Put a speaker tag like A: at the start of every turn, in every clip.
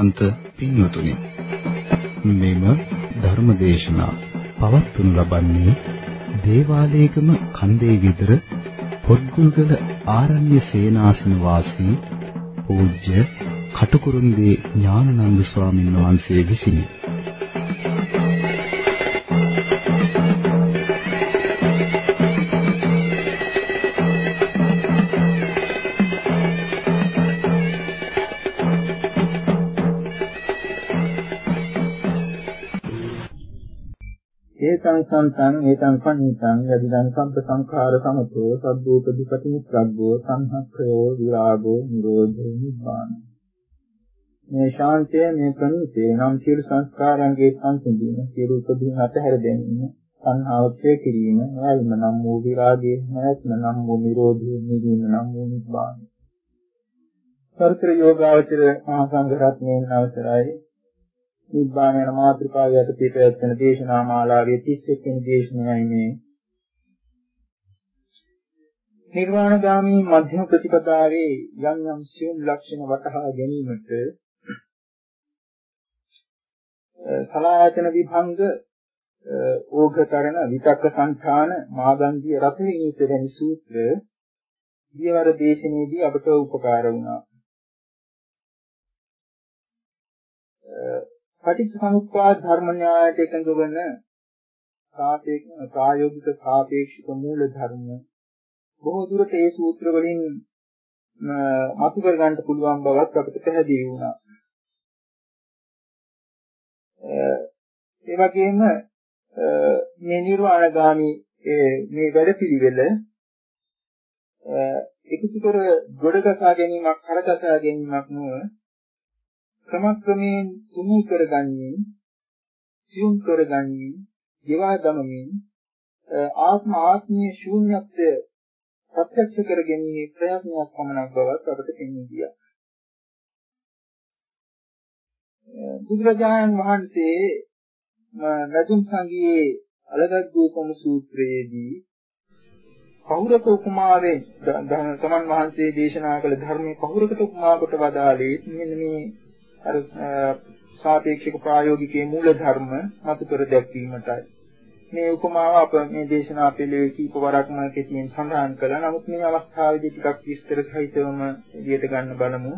A: ශ්‍රද්ධාවන්ත පින්වතුනි මෙම ධර්මදේශනා පවත්වනු ලබන්නේ දේවාලයේගම කන්දේ විතර පොත්ගුල්ගල ආරණ්‍ය සේනාසන වාසී පූජ්‍ය කටුකුරුන්දී ඥානනන්ද ස්වාමින් වහන්සේ විසිනි.
B: ඒතං සම්තං ඒතං පණීතං යදිදං සම්ප සංඛාර සමතෝ සබ්බෝපදීපති නිස්සග්ගෝ සංහක්ඛයෝ විරාගෝ නිරෝධෝ නිබ්බාන. මේ ශාන්තය මේ ප්‍රණීතේ නම් සියලු සංස්කාරයන්ගේ සංසිඳීම සියලු උපදීන් අතහැර දැමීම සංහාව ක්ෂය කිරීම නැල්ම නම් වූ විරාගයේ නැත්ම නම් වූ නිරෝධයේ නිවීම නම් වූ නිබ්බාන. සර්ත්‍ර යෝගාවචර මහා සංඝ රත්නයේ අවසරයි. නිබ්බාන යන මාතෘකාව යටතේ පැවැත්වෙන දේශනා මාලාවේ 31 වෙනි දේශනයයි මේ. නිර්වාණගාමී මධ්‍යම ප්‍රතිපදාවේ යම් යම් සියුම් ලක්ෂණ වටහා ගැනීමට සලායතන විභංග ඕඝකරණ විතක්ක සංඛාන මාගන්ධිය රතවිනීත වැනි සූත්‍ර දියවර දේශනයේදී අපට උපකාර වුණා. පටිච්චසමුප්පාද ධර්ම න්‍යායයට එකඟ වන ප්‍රායෝගික සාපේක්ෂික මූල ධර්ම බොහෝ දුරට ඒ සූත්‍ර වලින් මතු කර ගන්න පුළුවන් බවත් අපිට පැහැදිලි වුණා. ඒ වගේම මේ නිර්වාණගාමී මේ වැඩපිළිවෙල එකතු කර ගොඩගසා ගැනීමක් කරගසා ගැනීමක් නොව ක්‍රමක්‍රමයෙන් තුනී කරගන්නේ සියුම් කරගන්නේ ජීවා ගමමින් ආත්ම ආත්මීය ශූන්‍යත්වය ප්‍රත්‍යක්ෂ කරගැනීමේ ප්‍රයත්නයක් පමණක් බවත් අපට පෙනී ගියා. බුදුරජාණන් වහන්සේ නදුම් සංගයේ අලගද්දූපම සූත්‍රයේදී පෞරක උපමාවෙන් තමන් වහන්සේ දේශනා කළ ධර්මයේ පෞරකට උපමා කොට වදාළේ මෙන්න මේ අර සාපේක්ෂික ප්‍රායෝගිකයේ මූල ධර්ම මතු කර දැක්වීමටයි. මේ උපමාව අප මේ දේශනා පෙළේ කීප වරක්ම කෙටියෙන් සඳහන් කළා. නමුත් මේ අවස්ථාවේදී ටිකක් විස්තර සහිතවම එළියට ගන්න බලමු.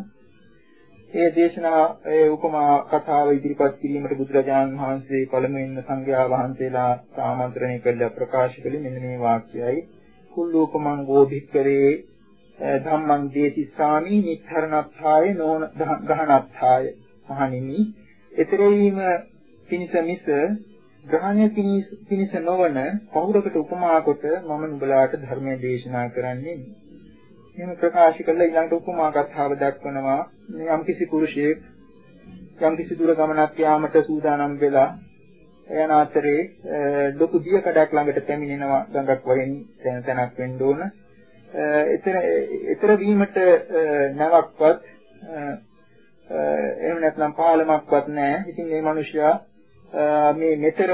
B: ඒ දේශනා ඒ උපමා කතාව ඉදිරිපත් කිරීමට බුදුරජාණන් වහන්සේ පළමුවෙන්ම සංඝයා වහන්සේලා ආමන්ත්‍රණය කළ ප්‍රකාශ කළේ මෙන්න මේ වාක්‍යයයි. කුල්ලූපමං ගෝධික්කරේ ධම්මං දේතිස්සාමි නිත්තරණත්ථාය නෝන ගහනත්ථාය. මහණෙනි ඊතරවීම පිනිස මිස ග්‍රහණය පිනිස නොවන පෞරකට උපමා කොට මම නුඹලාට ධර්මයේ දේශනා කරන්නේ? එහෙම ප්‍රකාශ කළා ඊළඟට උපමා කතාව දක්වනවා. යම්කිසි පුරුෂයෙක් යම්කිසි දුර ගමනක් යාමට සූදානම් වෙලා යන අතරේ ලොකු දිය කඩක් ළඟට පැමිණෙනවා ගඟක් වරින් තැනක් වෙන්න ඕන. එතන ඊතර වීමට නැවක්වත් එහෙම නැත්නම් පාලමක්වත් නැහැ. ඉතින් මේ මිනිසයා මේ මෙතර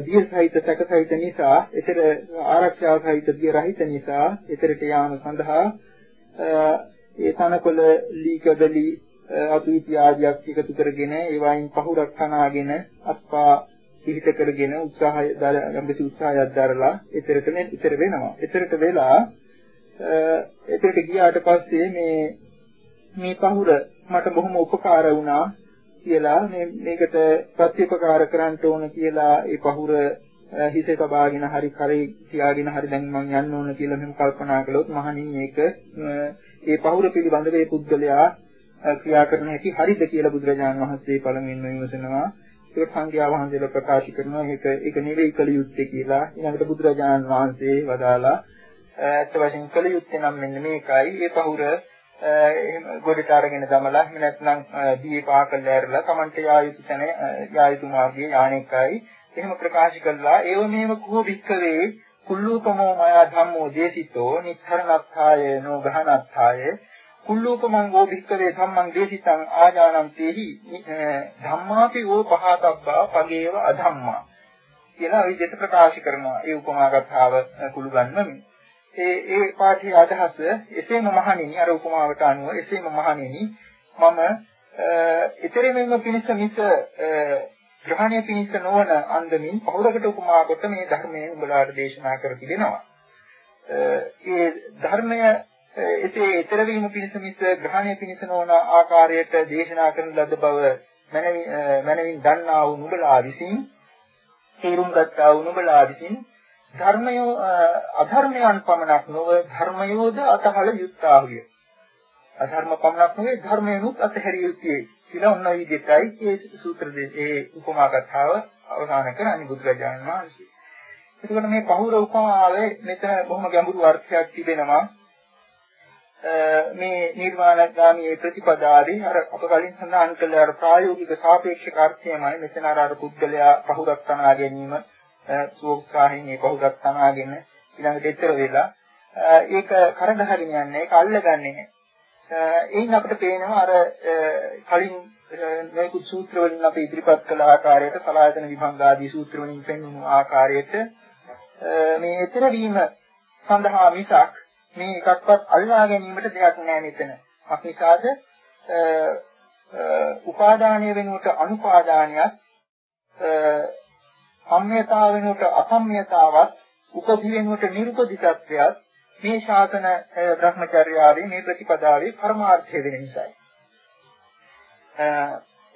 B: දිය සහිත සැක සහිත නිසා, ඊතර ආරක්ෂා සහිත දිය රහිත නිසා ඊතරට යාම සඳහා ඒ තනකොළ ලී කඩලි අතු ඉතිආදියක් එකතු කරගෙන ඒ වයින් පහුරක් තනාගෙන අත්පා පිහිට කරගෙන උත්සාහය දරන උත්සාහයක් දරලා ඊතරට ඊතර වෙනවා. ඊතරට වෙලා එතනට ගියාට පස්සේ මේ මේ පහුර මට බොහොම උපකාර වුණා කියලා මේ මේකට ප්‍රතිඋපකාර කරන්න ඕන කියලා ඒ පහුර හිතේ තබාගෙන හරි කරේ තියාගෙන හරි දැන් මං යන්න ඕන කියලා මම කල්පනා කළොත් මහණින් ඒක ඒ පහුර පිළිබඳව ඒ පුද්ගලයා ක්‍රියා කරන හැටි හරිද කියලා බුදුරජාණන් වහන්සේ පළමුවෙන්ම විමසනවා. ඒක සංඝයා වහන්සේලා ප්‍රකාශ කරනවා ඒක ඒක නෙවෙයි කළ යුත්තේ කියලා. ඊළඟට බුදුරජාණන් වහන්සේ වදාලා ඇත්ත වශයෙන් කළ යුත්තේ නම් මෙන්න මේකයි. ඒ පහුර එහෙම ගොඩට අරගෙන දමලා එහෙම නැත්නම් දී පාකල් ඇරලා Tamante යා යුතු තැන යා යුතු මාර්ගයේ යානෙකයි. එහෙම ප්‍රකාශ කළා. ඒව මේව කුහ වික්කවේ කුල්ලූපමෝ මයා ධම්මෝ දේසිතෝ නිත්තරණත්ථාය නෝ ගහනත්ථාය කුල්ලූපමං වූ වික්කවේ ධම්මං දේසිතං ආජානන්තේහි ධම්මාපි වූ පහතබ්බා පගේව අධම්මා කියලා විදිහට ප්‍රකාශ කරනවා. ඒ උපමා කතාව කුළු ගන්නමින් ඒ ඒ පාඨයේ අදහස එසේම මහණෙනි අර උපමාවට අනුව එසේම මහණෙනි මම ඊතරෙමෙම පිණිස මිස ග්‍රහණය පිණිස නොවන අන්දමින් පහුරකට උපමා කොට මේ ධර්මයේ උඹලාට දේශනා කර තිබෙනවා. ඒ ධර්මය එසේ ඊතර වීම පිණිස මිස ග්‍රහණය පිණිස නොවන ආකාරයට දේශනා කරන ලද බව මනවින් දන්නා වූ නුඹලා විසින් තේරුම් ගත්තා වූ නුඹලා විසින් ධර්මය අධර්මයන් පමණක් නොව ධර්මයෝද අතහල යුක්තාහුය. අධර්ම පමණක් නෙවෙයි ධර්මයනුත් අතහැරිය යුත්තේ කියලා ඔන්න ඔය විදිහටයි ඒ සූත්‍ර ඒ උපමා කතාව අවසන් කරන්නේ බුදුරජාණන් වහන්සේ. එතකොට මේ පහුර උපමාවේ මෙතන බොහොම ගැඹුරු අර්ථයක් තිබෙනවා. මේ නිර්වාණගාමී ප්‍රතිපදාවේ අර අප කලින් සඳහන් කළ අර ප්‍රායෝගික සාපේක්ෂක අර්ථයමයි මෙතන අර අර පුද්ගලයා පහුරක් තනා ගැනීම සෝක්ෂාහින් මේ පහුරක් තනාගෙන ඊළඟට ඊතර වෙලා ඒක කරදහගෙන යන්නේ ඒක අල්ලගන්නේ නැහැ. එයින් අපිට පේනවා අර කලින් මේකු සූත්‍ර වලින් අපි ඉදිරිපත් කළ ආකාරයට සලායතන විභංග ආදී සූත්‍ර වලින් පෙන්වුණු ආකාරයට මේ ඊතර වීම සඳහා මිසක් මේ එකක්වත් අල්ලා ගැනීමට දෙයක් නෑ මෙතන. අපිකාද උපාදානීය වෙනුවට අනුපාදානියක් සම්යතාව වෙනුවට අසම්යතාවක් උපදි වෙනුවට නිරුපදිතත්වයක් මේ ශාසන භ්‍රමචර්යාවේ මේ ප්‍රතිපදාවේ පරමාර්ථය වෙන නිසායි.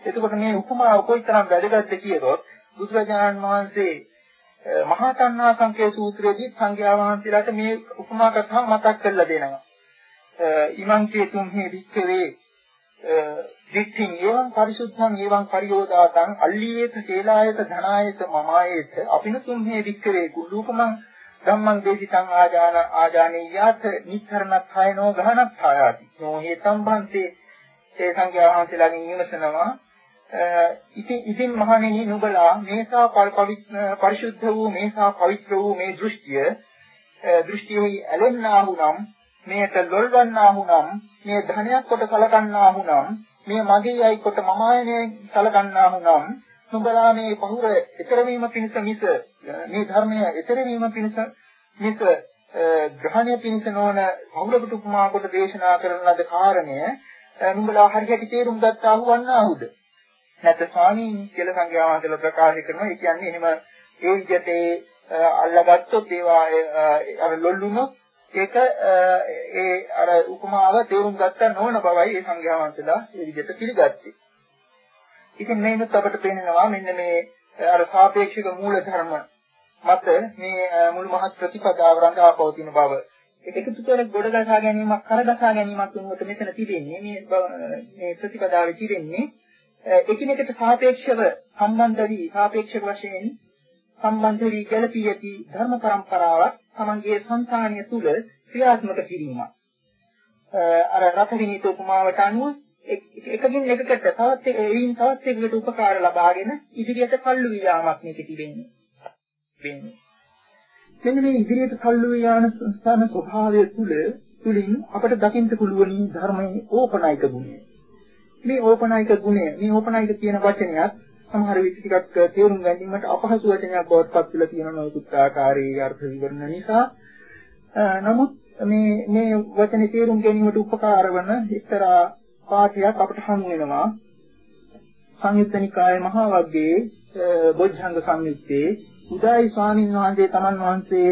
B: එතකොට මේ උපමාව කොයිතරම් වැදගත්ද කියතොත් බුදුරජාණන් වහන්සේ මහා තණ්හා සංකේ සූත්‍රයේදී සංඝයා වහන්සේලාට මේ උපමා කතාව මතක් කරලා දෙනවා. ඉමං චේතුම් හි වික්ඛවේ දිට්ඨින් එවං පරිසුද්ධං එවං පරියෝදාතං අල්ලීයේත සේලායත ධනායත මමායේත. අපිනුතුම් හි වික්ඛවේ කුලූපමං ධම්මං දේශිතං ආජාන ආජානීයාත නිච්චරණත්ථයනෝ ගහනත්ථායාති. නෝ හේතම් බන්තේ ඒ සංඝයා වහන්සේලාගෙන් විමසනවා ඉතින් ඉතින් මහණෙනි නුඹලා මේසා පරිශුද්ධ වූ මේසා පවිත්‍ර වූ මේ දෘෂ්ටිය දෘෂ්ටියෙහි ඇලෙන්නාහු නම් මේට ලොල්වන්නාහු නම් මේ ධනයක් කොට කලකන්නාහු නම් මේ මගේ යයි කොට මමායනේ කලකන්නාහු නම් නුඹලා මේ පහුර ඊතර වීම පිණිස මිස මේ ධර්මය ඊතර වීම පිණිස මිස ග්‍රහණය පිණිස නොවන පහුරකට උපමා කොට දේශනා කරන ලද කාරණය නුඹලා හරියට තේරුම් ගත්තා වුණාහුද නැත්නම් ස්වාමීන් කියලා සංඝයා වහන්සේලා ප්‍රකාශ කරනවා. ඒ කියන්නේ එහෙම ඒ විදිහට අල්ලගත්තොත් ඒවා අර ලොල්ලුනොත් ඒක ඒ අර උපමාව තේරුම් ගත්තා නොවන බවයි ඒ සංඝයා වහන්සේලා ඒ විදිහට පිළිගත්තේ ඉතින් මේකත් අපිට පේනවා මෙන්න මේ අර සාපේක්ෂික මූල ධර්ම මත මේ මුළු මහත් ප්‍රතිපදාව රඳා පවතින බව. ඒක එකතු කර ගොඩ ගසා ගැනීමක් කරගසා ගැනීමක් වෙනුවට මෙතන තිබෙන්නේ මේ මේ ප්‍රතිපදාවේ තිබෙන්නේ එකිනෙකට සාපේක්ෂව සම්බන්ධ වී සාපේක්ෂක වශයෙන් සම්බන්ධ වී ගැළපී ඇති ධර්ම પરම්පරාවක් තමන්ගේ සංසානිය තුල ක්‍රියාත්මක කිරීමක්. අර රත විනීත උපමාවට අනුව එකකින් එකකට තවත් එයින් තවත් එකකට උපකාර ලබාගෙන ඉදිරියට කල්ලු වියාමක් මේක තිබෙන්නේ. වෙන්නේ. මෙන්න මේ ඉදිරියට කල්ලු වියාන ස්ථාන ස්වභාවය තුළ තුලින් අපට දකින්න පුළුවන් ධර්මයේ ඕපනායක ගුණය. මේ ඕපනායක ගුණය, මේ ඕපනායක කියන වචනයත් සමහර විට ටිකක් තේරුම් ගැනීමට අපහසු වචනයක් බවට පත් වෙලා තියෙන නොයෙකුත් ආකාරයේ අර්ථ විවරණ නිසා. නමුත් මේ මේ වචනේ තේරුම් ගැනීමට උපකාර වන එක්තරා පාඨයක් අපට හමු වෙනවා. සංයුත්ත නිකායේ මහා වග්ගයේ බොජ්ජංග සංයුත්තේ. උදායි ස්වාමීන් වහන්සේ තමන් වහන්සේ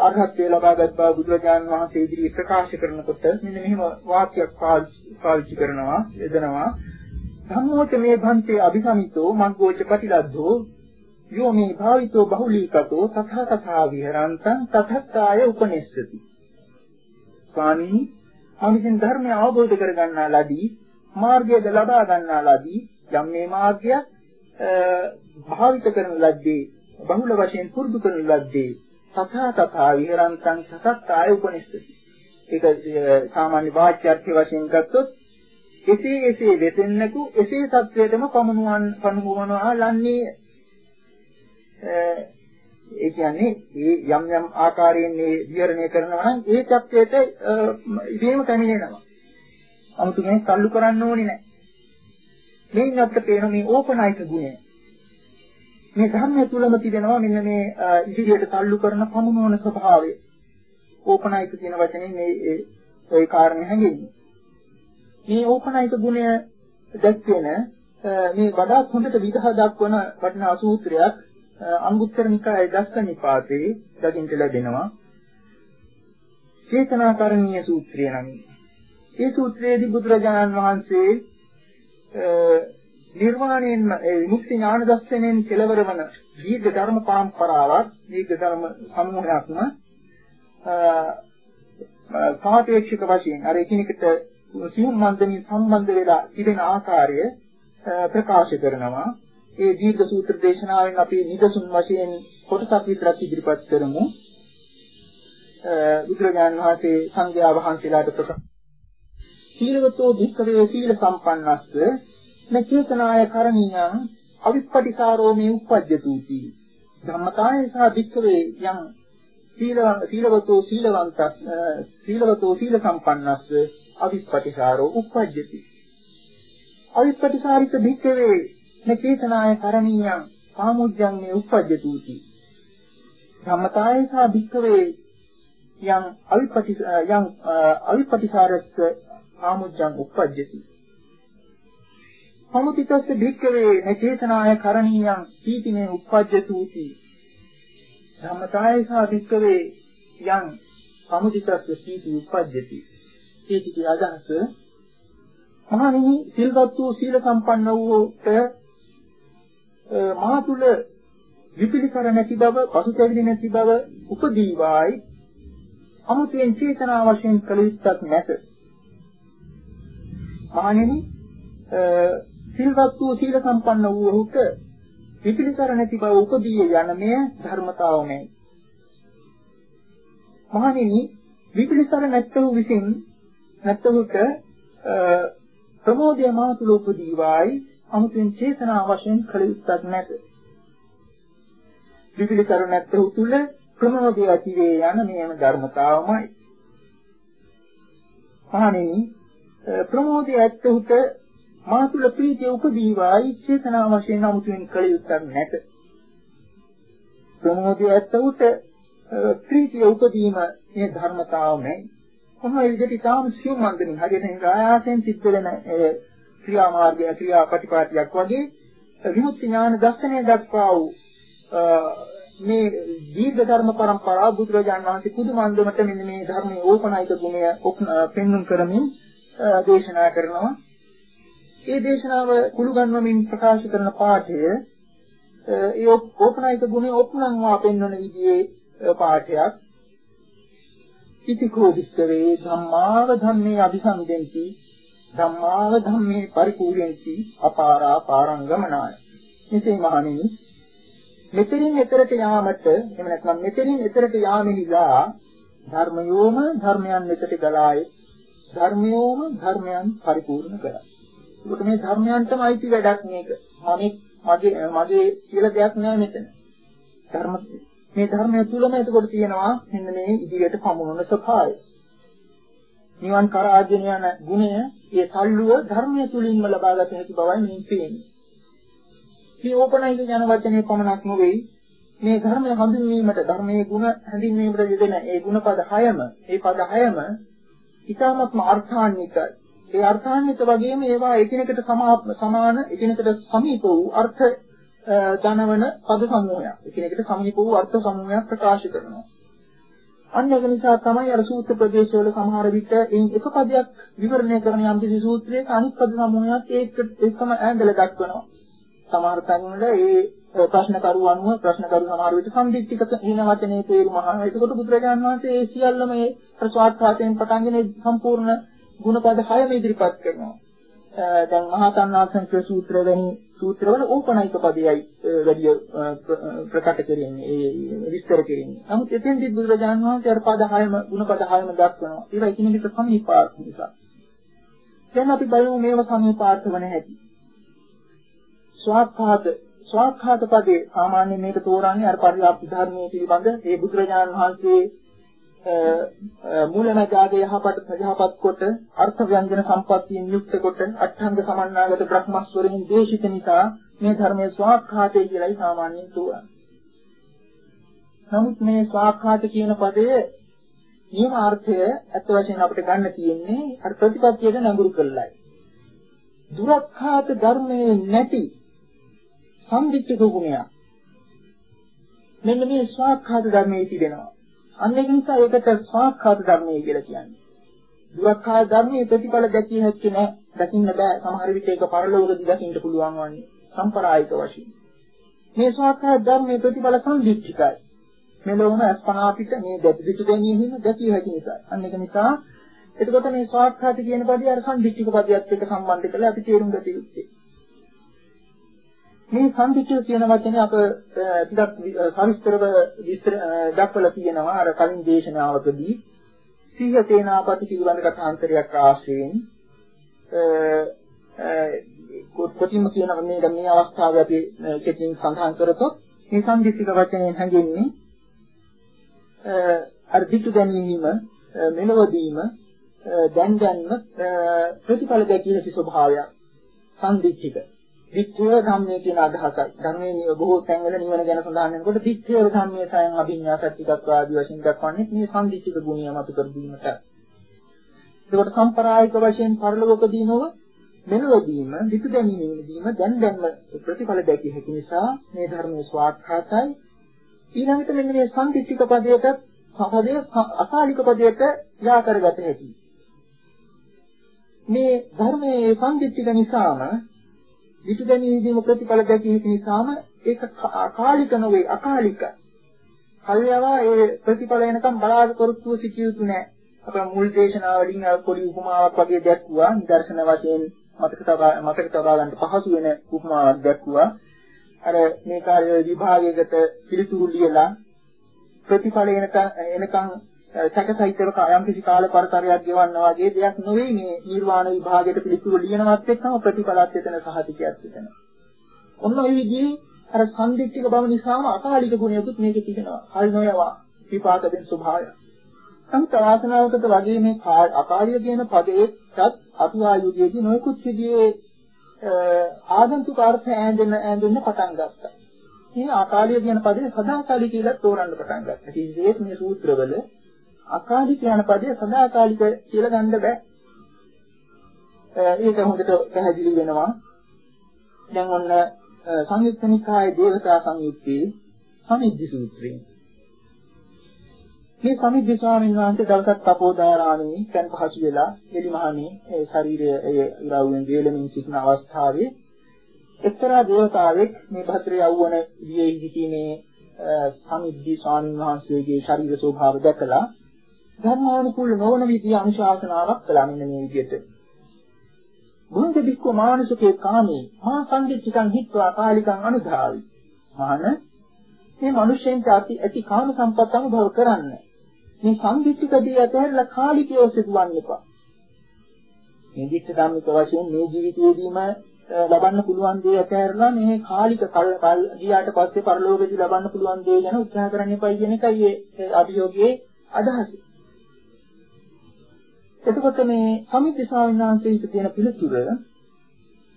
B: අරහත්ත්වයට ලබාගත් බව බුදුරජාණන් වහන්සේ ඉදිරියේ ප්‍රකාශ කරනකොට මෙන්න මෙහිම වාක්‍යයක් පාවිච්චි කරනවා යදනවා. ධම්මෝච මේ භන්තේ අභිසමිතෝ මග්ගෝච ප්‍රතිලද්දෝ යෝ මේ භාවිතෝ බහුලීකතෝ තථා තථා විහරන්තං තථත්තාය උපනිස්සති ස්වාමීනි මනසින් ධර්මය අවබෝධ කර ගන්නා ලදී මාර්ගයද ලබා ගන්නා ලදී යම් මේ මාර්ගය භාවිත කරන ලද්දේ බහුල වශයෙන් පුරුදු කරන ලද්දේ තථා තථා විහරන්තං සසත්තාය උපනිෂ්ඨති. ඒක සාමාන්‍ය වාක්‍යාර්ථ වශයෙන් ගත්තොත් එසේ එසේ වෙතෙන්නකු එසේ සත්‍යයටම පමනුවන් පමුණුවනවා ලන්නේ ඒ කියන්නේ ඒ යම් යම් ආකාරයෙන් මේ විහරණය කරනවා නම් ඒ චක්‍රයට ඉබේම පැමිණෙනවා. 아무තු කෙනෙක් තල්ලු කරන්න ඕනේ නැහැ. මේන් අපිට පේන මේ ඕපනායක ගුණය. මේ ධර්මය තුලම තිබෙනවා මෙන්න මේ ඉදිරියට තල්ලු කරන පමුණවන ස්වභාවය. ඕපනායක කියන වචනේ මේ ඒ කාරණේ හැඟෙන්නේ. මේ ඕපනායක ගුණය දැක්වෙන මේ වඩාත් හොඳට විදහා දක්වන වටිනා සූත්‍රයක් අංගුත්තර නිකායේ දස්ස නිපාතේ දකින්ට ලැබෙනවා. චේතනාකරණීය සූත්‍රය නමින්. මේ සූත්‍රයේදී බුදුරජාණන් වහන්සේ නිර්වාණයෙන් මුක්ති ඥාන දර්ශනයෙන් කෙලවර වන දීර්ඝ ධර්ම පරම්පරාවක් දීර්ඝ ධර්ම සමූහයක්ම සාපේක්ෂක වශයෙන් අර එකිනෙකට සියුම් මන්දමින් සම්බන්ධ වෙලා තිබෙන ආකාරය ප්‍රකාශ කරනවා. ඒ දීර්ඝ සූත්‍ර දේශනාවෙන් අපි නිදසුන් වශයෙන් කොටසක් විතරක් ඉදිරිපත් කරමු. බුදුරජාණන් වහන්සේ සංඝයා වහන්සේලාට ප්‍රකාශ සීලවතෝ දුක්ඛවේ සීල සම්පන්නස්ස නචේතනාය කරණීයං අවිප්පටිකාරෝ මේ උප්පජ්ජතුති ධම්මතාය සහ දුක්ඛවේ යම් සීල සීලවතෝ සීලවන්තස් සීලවතෝ සීල සම්පන්නස්ස අවිප්පටිකාරෝ උප්පජ්ජති අවිප්පටිකාරික භික්ඛවේ නචේතනාය කරණීයං සාමුජ්ජං මේ උප්පජ්ජතුති ධම්මතාය සහ භික්ඛවේ යම් අවිපටි යම් අවිපටිකාරස්ස සාමුජ්ජං උප්පජ්ජති සමුතිතස්ස භික්ඛවේ නචේතනාය කරණීයං සීතිනේ උප්පජ්ජතුති ධම්මතාය සහ භික්ඛවේ යම් සමුතිතස්ස සීති උප්පජ්ජති සීති අදහස මහණෙනි සිල්වත් වූ සීල සම්පන්න වූට මා තුල විපිලිකර නැති බව පසුතැවිලි නැති බව උපදීවායි අමුතුවෙන් චේතනා වශයෙන් කළ යුත්තක් නැත. මහණෙනි සිල්වත් වූ සීල සම්පන්න වූ ඔහුට විපිලිකර නැති බව උපදී යන මෙය ධර්මතාවමයි. මහණෙනි විපිලිකර නැත්තෝ විසින් නැත්තොට ප්‍රමෝදය මාතුල උපදීවායි අමුතුවෙන් චේතනා වශයෙන් කළ යුත්තක් නැත. විපිලිකර නැත්තෝ තුල ප්‍රමෝදය ඇතිවේ යන මේම ධර්මතාවමයි. මහණෙනි ප්‍රමෝදය ඇත්තොට මා තුළ ප්‍රීතිය උපදීවායි චේතනා වශයෙන් 아무තුන් කළ යුත්තක් නැත. ප්‍රමෝදය ඇත්තොට ප්‍රීතිය උපදීම මේ ධර්මතාවමයි. කොහොම විදිහට ඊටාම සියුම් මන්දමින් හරියට නිරායාසයෙන් සිද්ධ වෙන ක්‍රියා මාර්ගය ක්‍රියා ප්‍රතිපාටියක් වගේ විමුක්ති ඥාන දර්ශනය දක්වා වූ මේ දීර්ඝ ධර්ම પરම්පරාව බුදුරජාණන් වහන්සේ පුදුමන්දමට මෙන්න මේ ධර්මයේ ඕපනායක ගුණය පෙන්වුම් කරමින් දේශනා කරනවා. ඒ දේශනාව කුළුගන්වමින් ප්‍රකාශ කරන පාඨය ඒ ඕපනායක ගුණය ඔප්නම්වා පෙන්වන විදිහේ පාඨයක්. ඉතිකෝ විස්තරේ ධම්මාව ධම්මේ අபிසංදෙන්ති ධම්මාව ධම්මේ පරිපූර්ණෙන්ති අපාරා පාරංගමනාය. මෙසේ මහණෙනි මෙතරින් එතරට යාමට එහෙම නැත්නම් මෙතරින් එතරට යාමෙහිලා ධර්මයෝම ධර්මයන් වෙතට ගලාය ධර්මයෝම ධර්මයන් පරිපූර්ණ කරයි. ඒකට මේ ධර්මයන්ටම අයිති වැඩක් මේක. මම මගේ මගේ කියලා දෙයක් නෑ මෙතන. ධර්ම මේ ධර්මය තුලම එතකොට තියෙනවා මෙන්න මේ ඉදිරියට පමුණුන ස්වභාවය. නිවන් කරාගෙන යන ගුණය ඒ සල්ලුව ධර්මය තුලින්ම ලබාගත හැකි බවයි මේ පේන්නේ. මේ ඕපනයික යන වචනේ පමණක් නෙවෙයි මේ ධර්මය හඳුන්වීමට ධර්මයේ ගුණ හැඳින්වීමට යෙදෙන ඒ ගුණපද 6ම ඒ පද 6ම ඊටමත්ම අර්ථාන්විතයි. ඒ අර්ථාන්විත වගේම ඒවා එකිනෙකට සමාන එකිනෙකට සමීප වූ අර්ථ දනවන පද සමූහයක්. එකිනෙකට සමීප වූ අර්ථ සමූහයක් ප්‍රකාශ කරනවා. අන්න ඒක නිසා තමයි අර සූත්‍ර ප්‍රදේශවල සමහර විට එයින් එක පදයක් විවරණය කරන යම් කිසි සූත්‍රයක අනිත් පද සමූහයක් ඒක එකම ඇඟල දක්වනවා. සමහර තැන්වල ඒ ප්‍රශ්න කරු අනුව ප්‍රශ්න කරු සමහර විට සම්දිත්තික හින වචනේ තේරුම අහනවා. ඒකකොට බුදුරජාණන් වහන්සේ ඒ සියල්ලම මේ ප්‍රසවාත්ඝාතයෙන් පටන්ගෙන සම්පූර්ණ ගුණපද 6ම ඉදිරිපත් කරනවා. දැන් මහා තණ්හාසංක සූත්‍ර වැනි සූත්‍රවල ඕපනයික පදයයි වැඩි ප්‍රකට කරන්නේ ඒ විස්තර කරන්නේ. නමුත් එතෙන්දී බුදුරජාණන් වහන්සේ අර පද 6ම ගුණපද 6ම දක්වනවා. ඒවා එකිනෙකට සමීපාර්ථ නිසා. දැන් අපි බලමු මේව සමීපාර්ථ වන හැටි. ස්වාක්ඛාත ස්වාක්ඛාත පදේ සාමාන්‍යයෙන් මේක තෝරන්නේ අර පරිලාප්ති ධර්මයේ පිළිබඳ ඒ බුදුරජාණන් වහන්සේ මූලමජාගේ යහපත් යහපත් කොට අර්ථ ව්‍යංජන සම්පත්තියෙන් යුක්ත කොට අට්ඨංග සමන්නාගත බ්‍රහ්මස්වරයෙන් දේශිත නිසා මේ ධර්මයේ ස්වාක්ඛාතය කියලායි සාමාන්‍යයෙන් තෝරන්නේ. නමුත් මේ ස්වාක්ඛාත කියන පදයේ නියමාර්ථය අත් වශයෙන් අපිට ගන්න තියෙන්නේ අර ප්‍රතිපත්තියට නඟුරු කළායි. දුරක්ඛාත ධර්මයේ නැති සම්දිත්තික ගුණයක්. මෙන්න මේ ස්වාක්ඛාත ධර්මයේ තිබෙනවා. අන්න ඒක නිසා ඒකට ස්වාක්ඛාත ධර්මයේ කියලා කියන්නේ. දුරක්ඛාත ධර්මයේ ප්‍රතිඵල දැකිය හැකි නෑ. දකින්න බෑ. සමහර විට ඒක පරලෝකදී දකින්න පුළුවන් වන්නේ. සම්ප්‍රායික වශයෙන්. මේ ස්වාක්ඛාත ධර්මයේ ප්‍රතිඵල සම්දිත්තිකයි. මෙලොවම අස්පනා පිට මේ දෙපිටු දෙනියෙහිම දැකිය හැකි නිසා. අන්න ඒක නිසා එතකොට මේ ස්වාක්ඛාත කියන පදේ අර සම්දිත්තික පදයට එක්ක සම්බන්ධ කරලා අපි තේරුම් ගත යුත්තේ. මේ සම්දිත්තිය කියන වචනේ අප ටිකක් සවිස්තරව විස්තර දක්වලා තියෙනවා අර කලින් දේශනාවකදී. සීහ තේනාපති පිළිබඳ කථාන්තරයක් ආශ්‍රයෙන් කොටින්ම කියන මේ මේ අවස්ථාවේ අපි කෙටින් සඳහන් කරතොත් මේ සම්දිත්තික වචනයෙන් හැඟෙන්නේ අර පිටු ගැනීම මෙලවදීම දැන් දැන්ම ප්‍රතිඵල දැකිය හැකි ස්වභාවයක්. සම්දිත්තික දික්ඛය ධම්මේ කියන අදහසයි. ධර්මයේ බොහෝ තැන්වල නිවන ගැන සඳහන් වෙනකොට දික්ඛය ධම්මේ සයන් අභිඥා සත්‍යිකත්ව ආදී වශයෙන් දක්වන්නේ මේ සම්දිත්තික ගුණය මත කර දීමට. ඒකට සම්ප්‍රායික වශයෙන් පරලෝකදී නොව මෙලොවදීම විතු දැනීමේදීම දැන් දැන්ම ප්‍රතිඵල දැකිය හැකි නිසා මේ ධර්මයේ ස්වාක්ඛාතයි. ඊළඟට මෙන්න මේ සම්දිත්තික පදයට පදයේ අකාලික පදයට යා කරගත හැකියි. මේ ධර්මයේ සම්දිත්තික නිසාම විතු දැනීමේදීම ප්‍රතිඵල දැකිය හැකි නිසාම ඒක කාලික නොවේ අකාලික. කල්යවා ඒ ප්‍රතිඵල එනකම් බලාපොරොත්තු සිටිය යුතු නැහැ. අප මුල් දේශනාවලින් පොඩි උපමාවක් වගේ දැක්වුවා නිදර්ශන වශයෙන් මතක තබා මතක තබා ගන්න පහසු වෙන උපමාවක් දැක්වුවා. අර මේ කාර්ය විභාගයකට පිළිතුරු ලියලා ප්‍රතිඵල එනකම් එනකම් සැකසහිතව යම් කිසි කාල පරතරයක් ගෙවන්නා වගේ දෙයක් නෙවෙයි මේ නිර්වාණ විභාගයට පිළිතුරු ලියනවත් එක්කම ප්‍රතිඵලත් එතන සහතිකයක් තිබෙනවා. ඔන්න ඔය විදිහේ අර සම්දිත්තික බව නිසාම අකාලික ගුණයකුත් මේකේ තිබෙනවා. කල් නොයවා විපාක දෙන ස්වභාවය. අන්ත වාසනාවකට වගේ මේ අකාලිය කියන පදයේත් අතුවා යුගයේදී නොයෙකුත් විදිහේ ආගන්තුක අර්ථ ඈඳෙන්න ඈඳෙන්න පටන් ගත්තා. මේ අකාලිය කියන පදේ සදාකාලික කියලා තෝරන්න පටන් ගත්තා. කිසිසේත් මේ සූත්‍රවල අකාලික යන පදය සදාකාලික කියලා ගන්න බෑ. ඒක හොඳට පැහැදිලි වෙනවා. දැන් ඔන්න සංයුක්ත නිකායේ දේවතා සංයුත්තේ සමිද්ධි සූත්‍රයෙන් මේ සමිද්ධි ස්වාමීන් වහන්සේ දවසක් තපෝදාරාමේ දැන් පහසු වෙලා එලිමහනේ ඒ ශරීරය ඒ ඉරවුවෙන් වේලමින් සිටින අවස්ථාවේ එක්තරා දේවතාවෙක් මේ භද්‍ර යවුවන වියේ සිටීමේ සමිද්ධි ස්වාමීන් වහන්සේගේ ශරීර ස්වභාවය දැකලා ධර්මානුකූල නොවන විදිය අනුශාසනාවක් කළා මෙන්න මේ විදිහට. බුද්ධ බික්ක මානසිකේ කාමේ මා සංදිච්චකං හිත්වා කාලිකං අනුධාවි. මහාන මේ මිනිසෙන්ට ඇති ඇති කාම සම්පත් අනුභව කරන්න. මේ සංදිච්චකදී ඇතහැරලා කාලිකයෝ සිදුවන්න එපා. මේ දික්ක ධම්මික වශයෙන් මේ ජීවිතයේදීම ලබන්න පුළුවන් දේ ඇතහැරලා මේ කාලික කල් ගියාට පස්සේ පරලෝකෙදී ලබන්න පුළුවන් දේ ගැන උත්සාහ කරන්න එපා කියන එකයි ඒ අභියෝගයේ අදහස. එතකොට මේ සමිති ස්වාමීන් වහන්සේට තියෙන පිළිතුර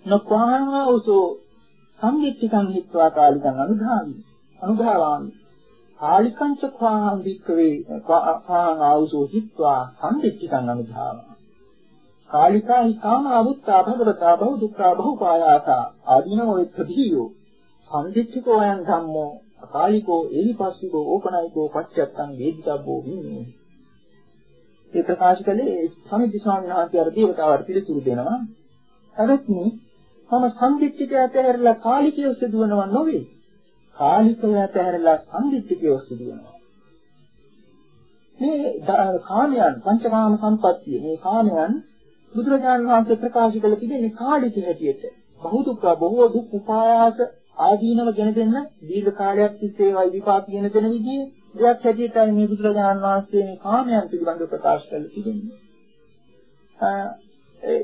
B: නොකහං උසෝ සම්දිත්තිකං හිත්වා කාලිකං අනුධාමි අනුධාවාමි. කාලිකං චඛාහං වික්කවේ කාහං ආවුසෝ හිත්වා සම්දිත්තිකං අනුධාවා කාලිකා හි කාම අමුත්තා භගවතා බහු දුක්ඛා බහු පායාසා ආදීනෝ එක්ඛදීයෝ සම්දිත්තිකෝ යං ධම්මෝ අකාලිකෝ එලිපස්සිකෝ ඕපනයිකෝ පච්චත්තං වේදිතබ්බෝ වින්නේ ඒ ප්‍රකාශ කළේ සමිද්ධි ස්වාමීන් වහන්සේ අර දේවතාවට පිළිතුරු දෙනවා. අදත්නි තම සම්දිත්තිකය ඇතහැරලා කාලිකය සිදුවනව නොවේ. කාලිකය ඇතහැරලා සම්දිත්තිකය සිදුවනවා. මේ කාමයන් පංචකාම සම්පත්තිය මේ කාමයන් බුදුරජාණන් වහන්සේ ප්‍රකාශ කළ තිබෙන්නේ කාලික හැටියට. බහු දුක් බොහෝ දුක් උපායාස ආදීනව ගෙන දෙන්න දීර්ඝ කාලයක් තිස්සේ වයි විපාක ගෙන දෙන විදිහේ දෙයක් හැටියටයි මේ බුදුරජාණන් වහන්සේ මේ කාමයන් පිළිබඳව ප්‍රකාශ කරලා තිබෙන්නේ.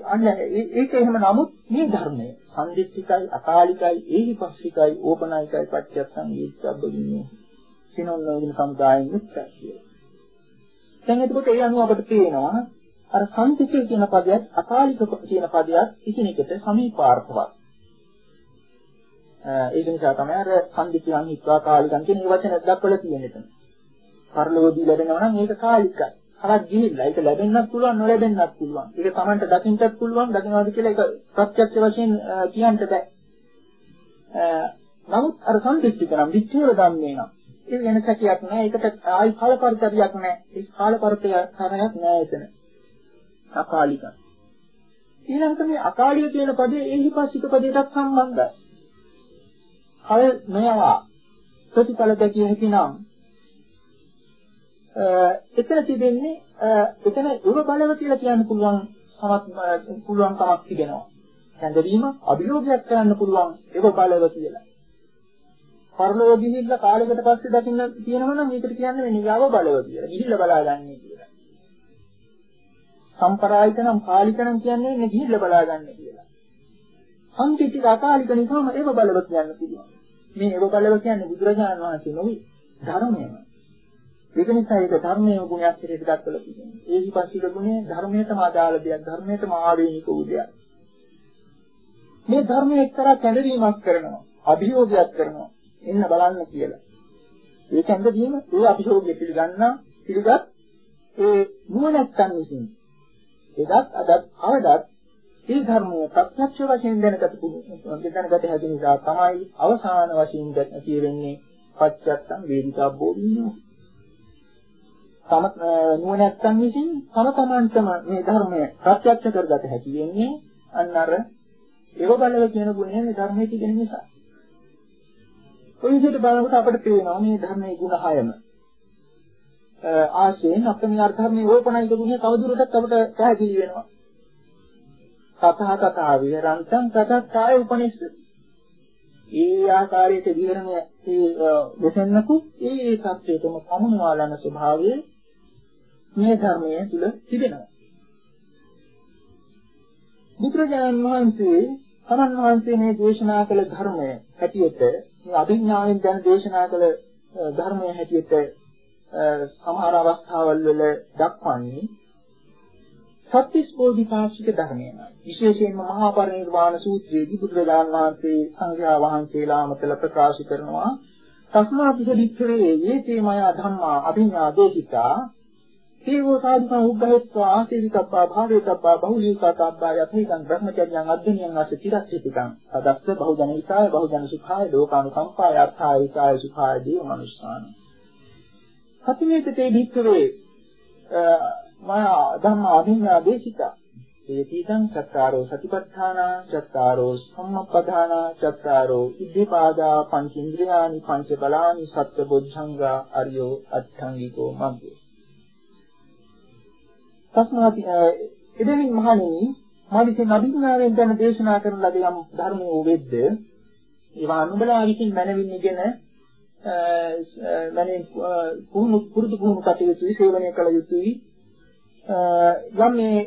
B: අන්න ඒක එහෙම නමුත් මේ ධර්මය සම්දිත්තිකයි අකාලිකයි ඒහිපස්සිකයි ඕපනායිකයි පත්‍යස්සං යුක්තබ්බින්නේ සිනොන්නෝගින සමුදායෙන් යුක්තයි. දැන් එතකොට ඒ අනුව අපට පේනවා අර සම්දිත්තික කියන පදයක් අකාලික කියන පදයක් එකිනෙකට සමීපාර්ථවත්. ඒක නිසා තමයි අර සම්දිත්තියන් හිත්වා කාලිකන් කියන මේ වචන දක්වලා තියෙන්නේ. පරලෝකදී ලැබෙනවා නම් ඒක කාලිකයි. අරක් ගිහිල්ලා ඒක ලැබෙන්නත් පුළුවන් නොලැබෙන්නත් පුළුවන්. ඒක Tamanට දකින්නත් පුළුවන් දකින්නවාද කියලා ඒක ප්‍රත්‍යක්ෂ වශයෙන් කියන්න බෑ. නමුත් අර සම්පූර්ණ කරම් විචේර ධම්මේ නම් ඒ වෙන සැකයක් නෑ. ඒකට ආයි කාලපරිතරයක් නෑ. ඒ කාලපරිතරයක් නෑ එතන. අකාලික. ඊළඟට මේ අකාලිය කියන පදේ ඒහිපස්සික පදයටත් සම්බන්ධයි. කල මෙයා ප්‍රතිඵල දැකිය හැකි නම් එතන තිබෙන්නේ එතන උර බලව කියලා කියන්න පුළුවන් තමත් පුළුවන් කමක් තිබෙනවා. හැඳවීම අභියෝගයක් කරන්න පුළුවන් ඒක බලව කියලා. පරලෝක ගිහිල්ලා කාලයකට පස්සේ දකින්න තියෙනවා නම් මේකට කියන්නේ වෙන්නේ යව බලව කියලා. ගිහිල්ලා බලාගන්නේ කියලා. සම්ප්‍රායික නම් කාලික නම් කියන්නේ නේ ගිහිල්ලා බලාගන්නේ කියලා. සම්පිතික අකාලික නිකම්ම ඒව බලව කියන්න පුළුවන්. මේ ඒව බලව කියන්නේ බුදුරජාණන් වහන්සේ නොවේ ධර්මයම. ඒක නිසා ඒක ධර්මයේ ගුණයක් හැටියට දක්වලා තියෙනවා. ඒ විපස්සික ගුණය ධර්මයටම අදාළ දෙයක්, ධර්මයටම ආවේනික වූ දෙයක්. මේ ධර්මයේ එක්තරා කැඳවීමක් කරනවා, අභියෝගයක් කරනවා. එන්න බලන්න කියලා. ඒ කැඳවීම ඒ අභියෝගය පිළිගන්නා පිළිගත් ඒ නුවණැත්තන් විසින් එදත් අදත් අවදත් ඒ ධර්මයේ ප්‍රත්‍යක්ෂ වශයෙන් දැනගත පුළුවන් දැනගත හැකි නිසා තමයි අවසාන වශයෙන් කියවෙන්නේ පච්චත්තම් වේදිකාබ්බෝ විඤ්ඤාණ තම නුවණැත්තන් විසින් තම තමන්ටම මේ ධර්මය ප්‍රත්‍යක්ෂ කරගත හැකි වෙන්නේ අන්න අර ඒව බලව කියන ගුණය මේ ධර්මයේ තිබෙන නිසා. ඔය විදිහට බලනකොට අපිට පේනවා මේ ධර්මයේ ගුණ හයම. ආශයෙන් අපේ මේ ධර්මයේ ඕපනයික ගුණය තවදුරටත් අපිට පැහැදිලි වෙනවා. කතා කතා විහරන්තං කතාය උපනිෂ්ඨ. ඒ ආකාරයට විහරණය ඒ දෙසන්නකු ඒ ඒ සත්‍යයටම සමුනවාලන ස්වභාවයේ මේ ධර්මයේ තුල තිබෙනවා. බුදුරජාණන් වහන්සේ තමන් වහන්සේ මේ දේශනා කළ ධර්මය හැටියට මේ අභිඥාවෙන් දැන දේශනා කළ ධර්මය හැටියට සමහර අවස්ථාවල් වල දක්වන්නේ සත්‍තිස් බෝධිපාක්ෂික ධර්මයයි. විශේෂයෙන්ම මහා පරිනිර්වාණ සූත්‍රයේදී බුදුරජාණන් වහන්සේ සංඝයා වහන්සේලා මතල ප්‍රකාශ කරනවා තස්මාතික වික්‍රේ යේතේ මය ධම්මා අභිඥා දේශිතා සීවෝ සාධිකං උග්ගහෙත්වා ආසීවිතබ්බා භාවේතබ්බා බහුලීකතබ්බා යථේකං බ්‍රහ්මචර්යං අධ්‍යයනං අස තිරස්සිතිකං. සදස්ස බහුජන හිතාය බහුජන සුඛාය ලෝකානුකම්පාය අර්ථාය හිතාය සුඛාය දේව මනුස්සාන. කතිමේතේ භික්ඛවේ මා ධම්ම අභිඥා දේශිතා. ඒතිතං චත්තාරෝ සතිපට්ඨානා චත්තාරෝ සම්මප්පදානා චත්තාරෝ ඉද්ධිපාදා පංචේන්ද්‍රයානි පංච බලානි සත්‍ය බොද්ධංගා අරියෝ අට්ඨංගිකෝ මග්ගෝ. තස්මාති එදෙමින් මහණෙනි මා විසින් අභිඥාවෙන් දැන දේශනා කරන ලද යම් ධර්මයේ වෙද්ද ඒවා අනුබලා විසින් මනවින් ඉගෙන මනේ පුහුණු පුරුදු පුහුණු කටයුතු සේවනය කළ යුතුයි යම් මේ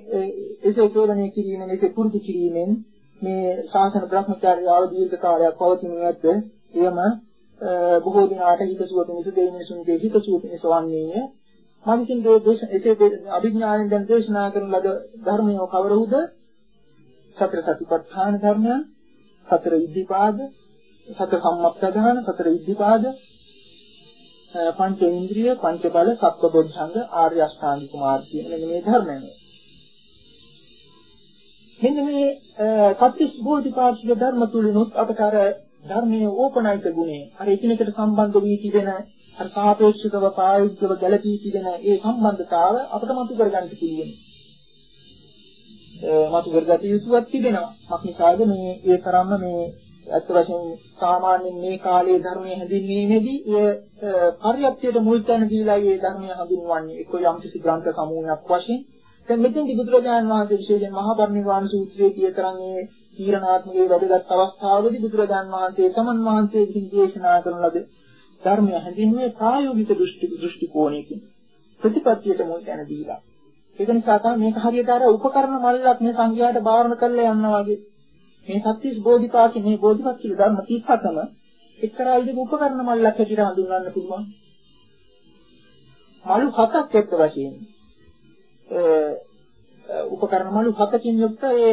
B: එසේ සේවනය කිරීමෙන් එසේ පුරුදු කිරීමෙන් මේ ශාසන බ්‍රහ්මචාර්යාව දීර්ඝ කාලයක් පවතිනු ඇත එයම බොහෝ දිනාට හිතසුව පිණිස දෙවි මිනිසුන්ගේ හිතසුව පිණිස වන්නේය. මම විසින් දේශ එසේ අභිඥාණයෙන් දැන් දේශනා කරන ලද ධර්මය කවරහුද? සතර සතිපට්ඨාන ධර්මයන්, සතර ඉද්ධිපාද, සතර සම්මප්පදාන, සතර ඉද්ධිපාද, පංච ඉන්ද්‍රිය, පංච බල, සත්බොධංග, ආර්ය අෂ්ටාංගික මාර්ගය කියන මේ ධර්මයන්. මෙන්න මේ සත්‍විස් බෝධිපාක්ෂික ධර්ම තුලිනුත් අපට අර ධර්මයේ ඕපනයික ගුණය, අර එකිනෙකට සම්බන්ධ වී තිබෙන අර සාපේක්ෂකව ප්‍රායෝගිකව ගැළපී තිබෙන ඒ සම්බන්ධතාව අපිට මතු කරගන්න පුළුවන්. මතු කරගත යුතුවක් තිබෙනවා. අපිටාද මේ ඒ තරම්ම මේ අත් වශයෙන් සාමාන්‍යයෙන් මේ කාලයේ ධර්මයේ හැඳින්වීමේදී ඒ පරිත්‍යයට මුල් තැන දීලා ඒ ධර්මය හඳුන්වන්නේ එක්ක යම් කිසි ග්‍රන්ථ සමූහයක් වශයෙන්. දැන් මෙතෙන්දි බුදුරජාණන් වහන්සේ විශේෂයෙන් මහා පරිනිර්වාණ සූත්‍රයේ කියතරන් ඒ තීරණාත්මකයේ වැදගත් අවස්ථාවලදී බුදුරජාණන් වහන්සේ තමන් වහන්සේ විසින් දේශනා කරන ලද ධර්මය හැඳින්වේ ප්‍රායෝගික දෘෂ්ටි දෘෂ්ටි කෝණයකින් ප්‍රතිපත්තියට මුල් තැන දීලා. ඒක නිසා තමයි මේක හරියට අර උපකරණ මල්ලක් මේ සංඝයාට බාරණ කරලා යනවා වගේ. මේ සත්‍විස් බෝධිපාක්ෂි මේ බෝධිපක්ෂි ධර්ම 37ම එක්තරා විදිහක උපකරණ මල්ලක් හැටියට හඳුන්වන්න පුළුවන්. මලු හතක් එක්ක වශයෙන් උපකරණ මලු හතකින් යුක්ත ඒ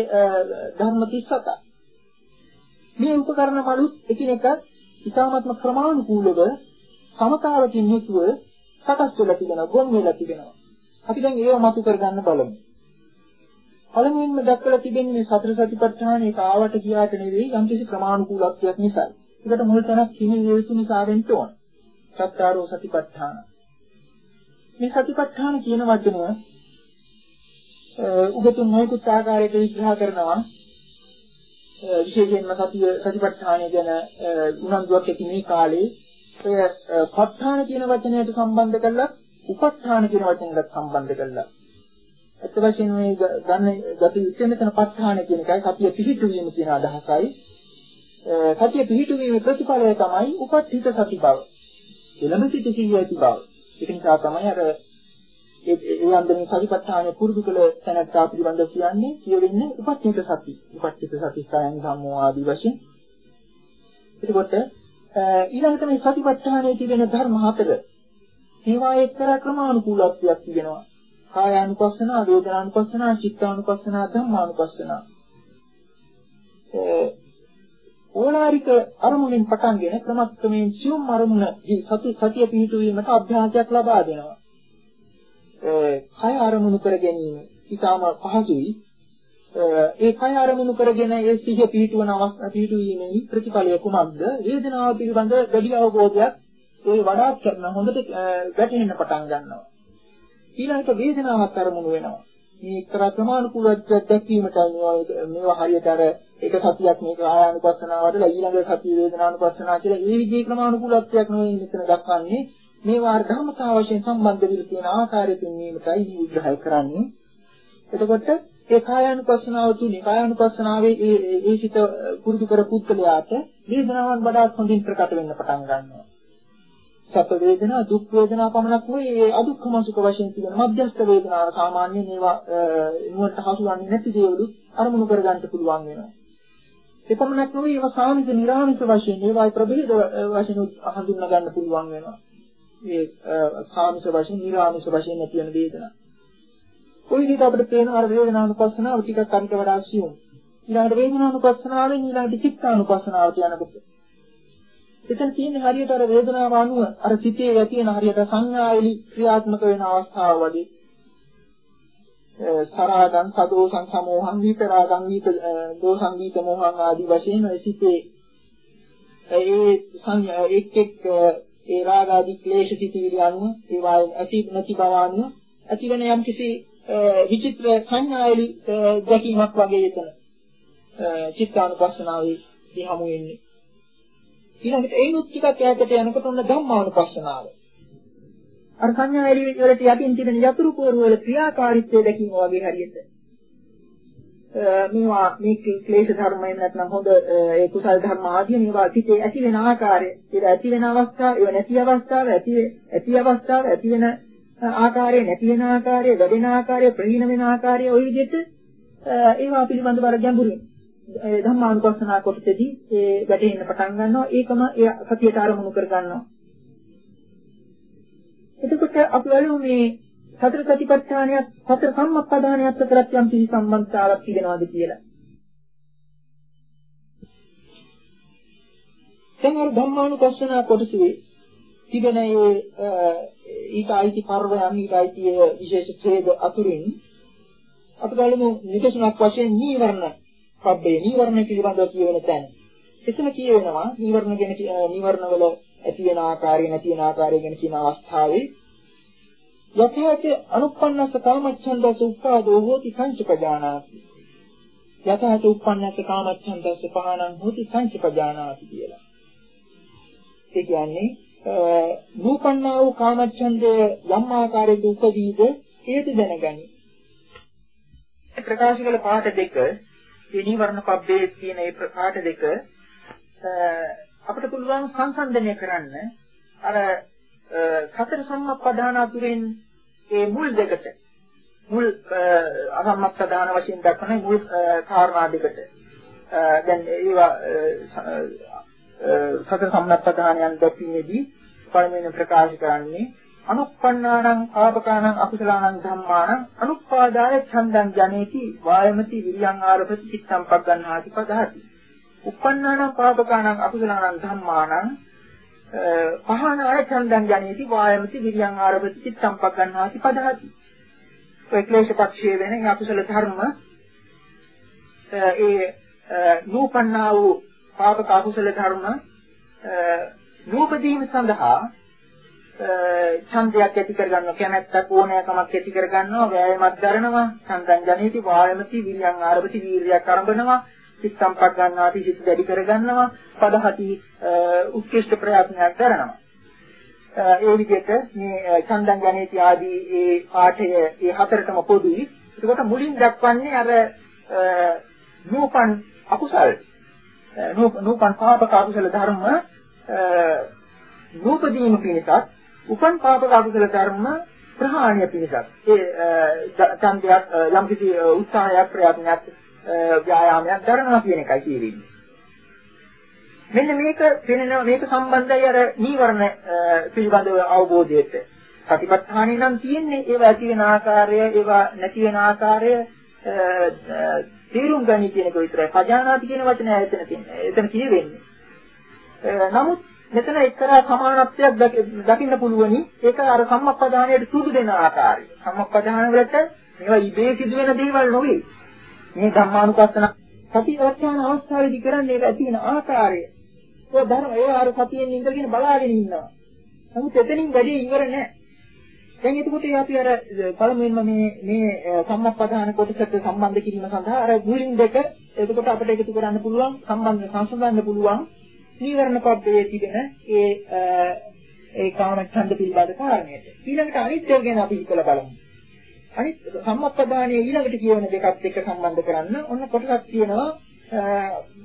B: ධර්ම 37ක්. මේ උපකරණ මලුත් එකිනෙක ඉතාමත්ම ක්‍රමානුකූලව සමතාවකින් යුතුව සකස් වෙලා තිබෙනවා ගොන් වෙලා තිබෙනවා අපි දැන් ඒව මතු කරගන්න බලමු. පළමුවෙන්ම දක්වලා තිබෙන්නේ මේ සතර සතිපට්ඨාන ඒක ආවට ගියාට නෙවෙයි යම්කිසි ක්‍රමානුකූලත්වයක් නිසා. ඒකට මුල් තැනක් හිමි යුතු නිසා වෙන්න ඕන. සත්‍යාරෝ සතිපට්ඨාන. මේ සතිපට්ඨාන කියන වචනය උගතුන් නොයෙකුත් ආකාරයට විග්‍රහ කරනවා විශේෂයෙන්ම සතිය සතිපට්ඨානය ගැන උනන්දුවක් ඇති මේ කාලේ ඔය ප ဋ ාණ කියන වචනයට සම්බන්ධ කරලා උපස්ථාන කියන වචනයකට සම්බන්ධ කරලා අත් වශයෙන් මේ ගන්න ගති ඉතින් මෙතන ප ဋ ාණ කියන එකයි සතිය පිහිටුවීම කියන අදහසයි සතිය පිහිටුවීමේ ප්‍රතිඵලය තමයි උපස්ථිත සති බව. එළඹ සිට සිහිය ඇති බව. ඒක නිසා තමයි අර ඒ ඒ අන්දමින් සතිපට්ඨාන පුරුදු කළ තැනත්තා පිළිබඳව කියන්නේ කියවෙන්නේ උපස්ථිත සති. උපස්ථිත සති සයන් සම්මෝ ආදී වශයෙන්. එතකොට ඊළඟට මේ සතිපට්ඨානයේ තිබෙන ධර්ම හතර ඒවා එක්තරා ක්‍රමානුකූලත්වයක් තිබෙනවා. කායානුපස්සනා, වේදනානුපස්සනා, චිත්තානුපස්සනා, ධම්මානුපස්සනා. ඕලාරික අරමුණෙන් පටන්ගෙන ක්‍රමක්‍රමයෙන් සියුම් අරමුණ සති සතිය පිහිටුවීමට අභ්‍යාසයක් ලබා දෙනවා. කය අරමුණු කර ගැනීම ඉතාම පහසුයි. ඒ කය අරමුණු කරගෙන ඒ සිහිය පිහිටුවන අවස්ථා පිහිටුවීමේ ප්‍රතිඵලය කුමක්ද? වේදනාව පිළිබඳ වැඩි අවබෝධයක් ඒ වඩාත් කරන හොඳට වැටහෙන්න පටන් ගන්නවා. ඊළඟට වේදනාවක් අරමුණු වෙනවා. මේ එක්තරා ක්‍රමානුකූලත්වයක් දැක්වීමටයි මේවා මේවා හරියට අර එක සතියක් මේක ආයානුපස්සනාවටලා ඊළඟ සතිය වේදනානුපස්සනාව කියලා ඒ විදිහේ ක්‍රමානුකූලත්වයක් නෙවෙයි මෙතන දක්වන්නේ මේවා ධර්මතාව වශයෙන් සම්බන්ධ වෙලා තියෙන ආකාරය පෙන්වීමටයි විග්‍රහය කරන්නේ. එතකොට ඒ කායानुපස්සනාව තුනේ කායानुපස්සනාවේ ඒ ඒ සිත පුරුදු කර පුද්ගලයාට වේදනාවන් වඩාත් හොඳින් ප්‍රකට වෙන්න පටන් ගන්නවා. සැප වේදනා දුක් වේදනා පමණක් නෙවෙයි ඒ අදුක්ඛම සුඛ වශයෙන් තියෙන මධ්‍යස්ථ වේදනාව සාමාන්‍යයෙන් ඒවා නුවණට හසුවන්නේ නැති දේවලු අරමුණු කරගන්න පුළුවන් වෙනවා. ඒ පමණක් නෙවෙයි ඒවා සාමික නිර්ආමික වශයෙන් ඒවායි ප්‍රභේද වශයෙන් හඳුන්වා ගන්න පුළුවන් වෙනවා. ඒ සාමික වශයෙන් නිර්ආමික වශයෙන් නැති වෙන වේදනා. කොයි විදිහට අපිට පේන අර වේදනානුපස්සනාව ටිකක් අරිට වඩා සියුම්. ඊළඟට වේදනානුපස්සනාවෙන් ඊළඟට චිත්තානුපස්සනාවට යනකොට එතන තියෙන්නේ හරියට අර වේදනාව අනුව අර සිතේ ඇති වෙන හරියට සංඥාවලි ක්‍රියාත්මක වෙන අවස්ථාව වගේ සරාගං සදෝසං සමෝහං විතරාගං විත දෝසං විත මොහං ආදී වශයෙන් ඒ සිතේ ඒ සංඥා එක් එක් ඒ රාග ආදී ක්ලේශ සිතිවිලි අනුව ඒවා ඇති නැති බව අනුව ඇති වෙන යම් කිසි විචිත්‍ර සංඥාවලි දැකීමක් වගේ එතන චිත්තානුපස්සනාවේ දී හමු වෙන්නේ ඊළඟට ඒනුත් ටිකක් ඈතට යනකොට ඔන්න ධම්මානුපස්සනාව. අර සංඥා එළිය වලට යටින් තිබෙන යතුරු කෝරු වල ක්‍රියාකාරීත්වය දැකීම වගේ හරියට. මේවා මේ ක්ලේශ ධර්මයෙන් නැත්නම් හොඳ ඒ කුසල ධර්ම ආදී මේවා සිටේ ඇති වෙන ආකාරය, ඒක ඇති වෙන අවස්ථාව, ඒව නැති අවස්ථාව, ඇති ඇති අවස්ථාව, ඇති වෙන ආකාරය, නැති වෙන ආකාරය, වැඩෙන ආකාරය, ප්‍රහීන වෙන ආකාරය, ওই විදිහට ඒවා පිළිබඳව අර ගැඹුරින් ධම්මානුපස්සනා කොටසේදී ඒ වැටෙන්න පටන් ගන්නවා. ඒකම ඒ සතියට අරමුණු කර ගන්නවා එතකොට අපි බලමු මේ සතර සතිපට්ඨානයත් සතර සම්මප්පදානයත් අතරත් යම් කිසි සම්බන්ධතාවක් තිබෙනවද කියලා දැන් අර ධම්මානුපස්සනා කොටසේ තිබෙන ඒ ඊට අයිති පර්වයන් ඊට අයිති විශේෂ ඡේද අතුරින් අපි බලමු නිදසුනක් වශයෙන් නීවරණ පබ්බේ නීවරණ පිළිබඳව කියවෙන තැන. එතන කියවෙනවා නීවරණ ගැන නීවරණ වල ඇති වෙන ආකාරය නැති වෙන ආකාරය ගැන කියන අවස්ථාවේ යථාච අනුප්පන්නස්ස කාමච්ඡන්දස උපාදෝ හෝති සංචපජානාති. යථාච උප්පන්නස්ස කාමච්ඡන්දස පහනං හෝති සංචපජානාති කියලා. ඒ කියන්නේ නූපන්නා වූ කාමච්ඡන්දය යම් ආකාරයක උපදීද ඒද දැනගනි. ප්‍රකාශ කළ පාඩ දෙක මේ නිවර්ණ පබ්බේ තියෙන ඒ ප්‍රකාශ දෙක අපිට පුළුවන් සංසන්දනය කරන්න අර සතර සම්මප්පදාන අතුරෙන් ඒ මුල් දෙකට මුල් අසම්මප්පදාන වශයෙන් දක්වන මුල් කාරණා දෙකට. දැන් ඒවා සතර සම්මප්පදානයන් දැක්වීමේදී පළමුවෙන් ප්‍රකාශ කරන්නේ අනුප්පන්නානං පාපකානං අකුසලානං ධම්මානං අනුපාදාය ඡන්දං ජනේති වායමති විරියං ආරභති චිත්තං පග්ගණ්හාති පදහති. උප්පන්නානං පාපකානං අකුසලානං ධම්මානං පහනාය ඡන්දං ජනේති වායමති විරියං ආරභති චිත්තං පග්ගණ්හාති පදහති. ඒ ක්ලේශ පක්ෂයේ වෙන ඒ අකුසල ධර්ම ඒ නූපන්නා වූ පාපක අකුසල ධර්ම නූපදීම සඳහා ඡන්දයක් ඇති කරගන්නවා. කැමැත්තක් ඕනෑකමක් ඇති කරගන්නවා. වෑයමක් දරනවා. ඡන්දං ජනේති වායමති විරියං ආරභති වීරියක් ආරම්භනවා සිත්තම්පක් ගන්නාති සිත දැඩි කරගන්නවා පදහති උත්කෘෂ්ඨ ප්‍රයත්නයක් කරනවා. ඒ විදිහට මේ ඡන්දං ජනේති ආදී ඒ පාඨය ඒ හතරටම පොදුයි. ඒකට මුලින් දක්වන්නේ අර නූපන් අකුසල්. නූපන් පාපක අකුසල ධර්ම නූපදීන පිණිසත් උපන් පාපක අකුසල ධර්ම ප්‍රහාණය පිණිසත්. ඒ ඡන්දයක් යම් කිසි උත්සාහයක් ප්‍රයත්නයක් ව්‍යායාමයක් කරනවා කියන එකයි කියන්නේ. මෙන්න මේක පෙනෙනවා මේක සම්බන්ධයි අර නීවරණ පිළිබඳව අවබෝධයට. සතිපට්ඨානෙ නම් තියෙන්නේ ඒවා ඇති වෙන ආකාරය ඒවා නැති වෙන ආකාරය තේරුම් ගනි කියන එක විතරයි. පජානාති කියන වචනය එතන තියෙන්නේ. එතන කියවෙන්නේ. නමුත් මෙතන එක්තරා සමානත්වයක් දකින්න පුළුවනි. ඒක අර සම්මප්පදානයට සුදු දෙන ආකාරය. සම්මප්පදාන වලට මේවා ඉබේ සිදුවෙන දේවල් නෙවෙයි. මේ ධම්මානුපස්සන සති වර්තමාන අවස්ථාවේදී කරන්නේ ඒක ඇති වෙන ආකාරය. ඒ ධර්ම ඒ අර සතියෙන් ඉඳගෙන බලාගෙන ඉන්නවා. නමුත් එතනින් වැඩි ඉවර නැහැ. දැන් එතකොට අපි අර පළමුවෙන්ම මේ මේ සම්මප්පදාන කොටසට සම්බන්ධ කිරීම සඳහා අර මුලින් දෙක එතකොට අපිට එකතු කරන්න පුළුවන් සම්බන්ධ සංසඳන්න පුළුවන් නීවරණ පබ්බේ තිබෙන ඒ ඒ කාමච්ඡන්ද පිළිබඳ කාරණයට. ඊළඟට අනිත්‍ය ගැන අපි හිතලා බලමු. අනිත් සම්මප්පදානයේ ඊළඟට කියවන දෙකත් එක්ක සම්බන්ධ කරන්න ඔන්න කොටසක් තියෙනවා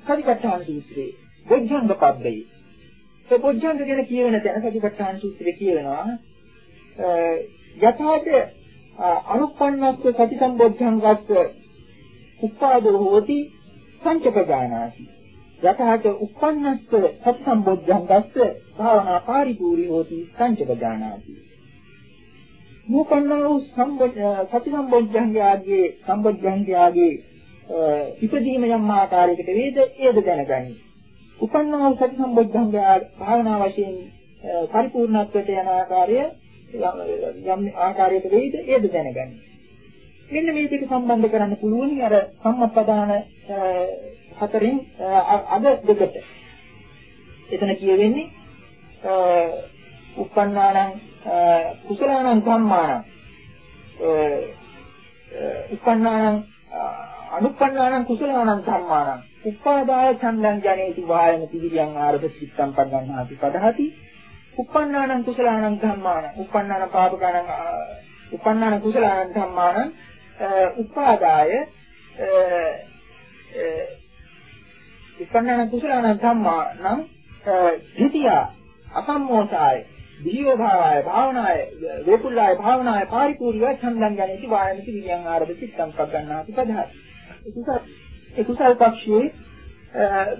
B: සතිපට්ඨාන සූත්‍රයේ. බොජ්ජංග පබ්බේ. ඒ බොජ්ජංග ගැන කියවන තැන සතිපට්ඨාන සූත්‍රයේ කියවෙනවා යථාත අනුප්පන්නස්ස සති සම්බොධ්‍යංගස්ස උපාදෝ හෝති සංචපදානාති යථාත උප්පන්නස්ස සති සම්බොධ්‍යංගස්ස භාවනා පරිපූර්ණී හෝති සංචපදානාති නූපන්නා වූ සති සම්බොධ්‍යංගයාගේ සම්බොධ්‍යංගයාගේ ඉපදීම යම් ආකාරයකට වේද ඒද දැනගනි උපන්නා වූ සති සම්බොධ්‍යංගයා භාවනා වශයෙන් පරිපූර්ණත්වයට යන ආකාරය යම් ආකාරයක වෙයිද ඒද දැනගන්න. මෙන්න මේ දෙක සම්බන්ධ කරන්න පුළුවන් අර සම්මප්පදාන හතරින් අද දෙකට. එතන කියවෙන්නේ උපන්නානං කුසලානං ධම්මානං උපන්නානං අනුපන්නානං කුසලානං ධම්මානං උපාදාය ඡන්දං ජනේති වායන තිවිරියං ආරභ චිත්තං පග්ගණ්හාති පදහති. uppannānaṁ කුසලානං ධම්මානං. uppannāna පාපකානං uppannāna කුසලානං ධම්මානං උපාදාය uppannāna කුසලානං ධම්මානං ද්විතිය අසම්මෝසාය විහිෝ භාවය භාවනාය වේපුල්ලාය භාවනාය පාරිපූර්ණය ඡන්දං යනති වායමති විඤ්ඤාණ ආරභ චිත්තං පග්ගණ්ණාති පදහත් ඒ කුසල් පක්ෂයේ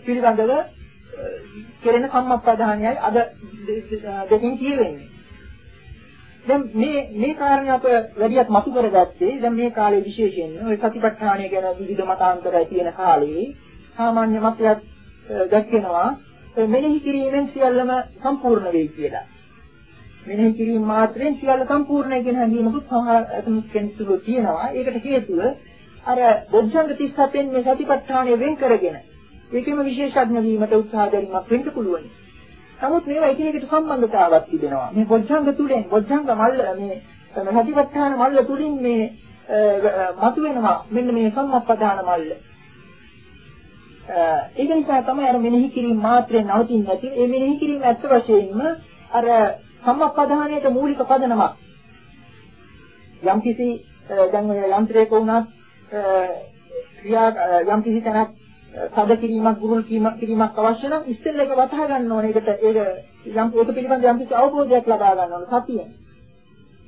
B: පිළිබඳව කෙරෙන සම්මප්පදානයයි අද දෙකෙන් කියවෙන්නේ. දැන් මේ මේ කාරණේ අප වැඩියක් මතු කරගත්තේ දැන් මේ කාලේ විශේෂයෙන් ඔය සතිපට්ඨානය ගැන විවිධ මතාන්තරයි තියෙන කාලේ සාමාන්‍ය මතයක් දැක්වෙනවා මෙනෙහි කිරීමෙන් සියල්ලම සම්පූර්ණ වෙයි කියලා. මෙනෙහි කිරීම මාත්‍රෙන් සියල්ල සම්පූර්ණයි කියන හැඟීමකුත් සමහර කෙනෙකුට තියෙනවා. ඒකට හේතුව අර බොද්ධංග 37න් මේ සතිපට්ඨානය වෙන් කරගෙන ඒකෙම විශේෂඥ වීමට උත්සාහ ගැනීමක් වෙන්න පුළුවන්. නමුත් මේවා එකිනෙකට සම්බන්ධතාවක් තිබෙනවා. මේ බොද්ධංග තුලින් බොද්ධංග මල්ල මේ සතිපට්ඨාන මල්ල තුලින් මේ මතුවෙනවා මෙන්න මේ සම්මප්පදාන මල්ල. ඒක නිසා තමයි අර මෙනෙහි කිරීම මාත්‍රෙන් නවතින්නේ නැති. ඒ මෙනෙහි කිරීම ඇත්ත වශයෙන්ම අර සම්මප්පදානයේ මූලික පදනමක්. යම්කිසි දැන් ඔය යන්ත්‍රයක වුණත් ක්‍රියා යම්කිසි තැනක් සද කිරීමක් ගුරුල් කිරීමක් අවශ්‍ය නම් ඉස්සෙල්ලා ඒක වටහා ගන්න ඕනේ. ඒකට ඒක යම් ඒක පිළිබඳ යම් කිසි අවබෝධයක් ලබා ගන්න ඕනේ සතියෙන්.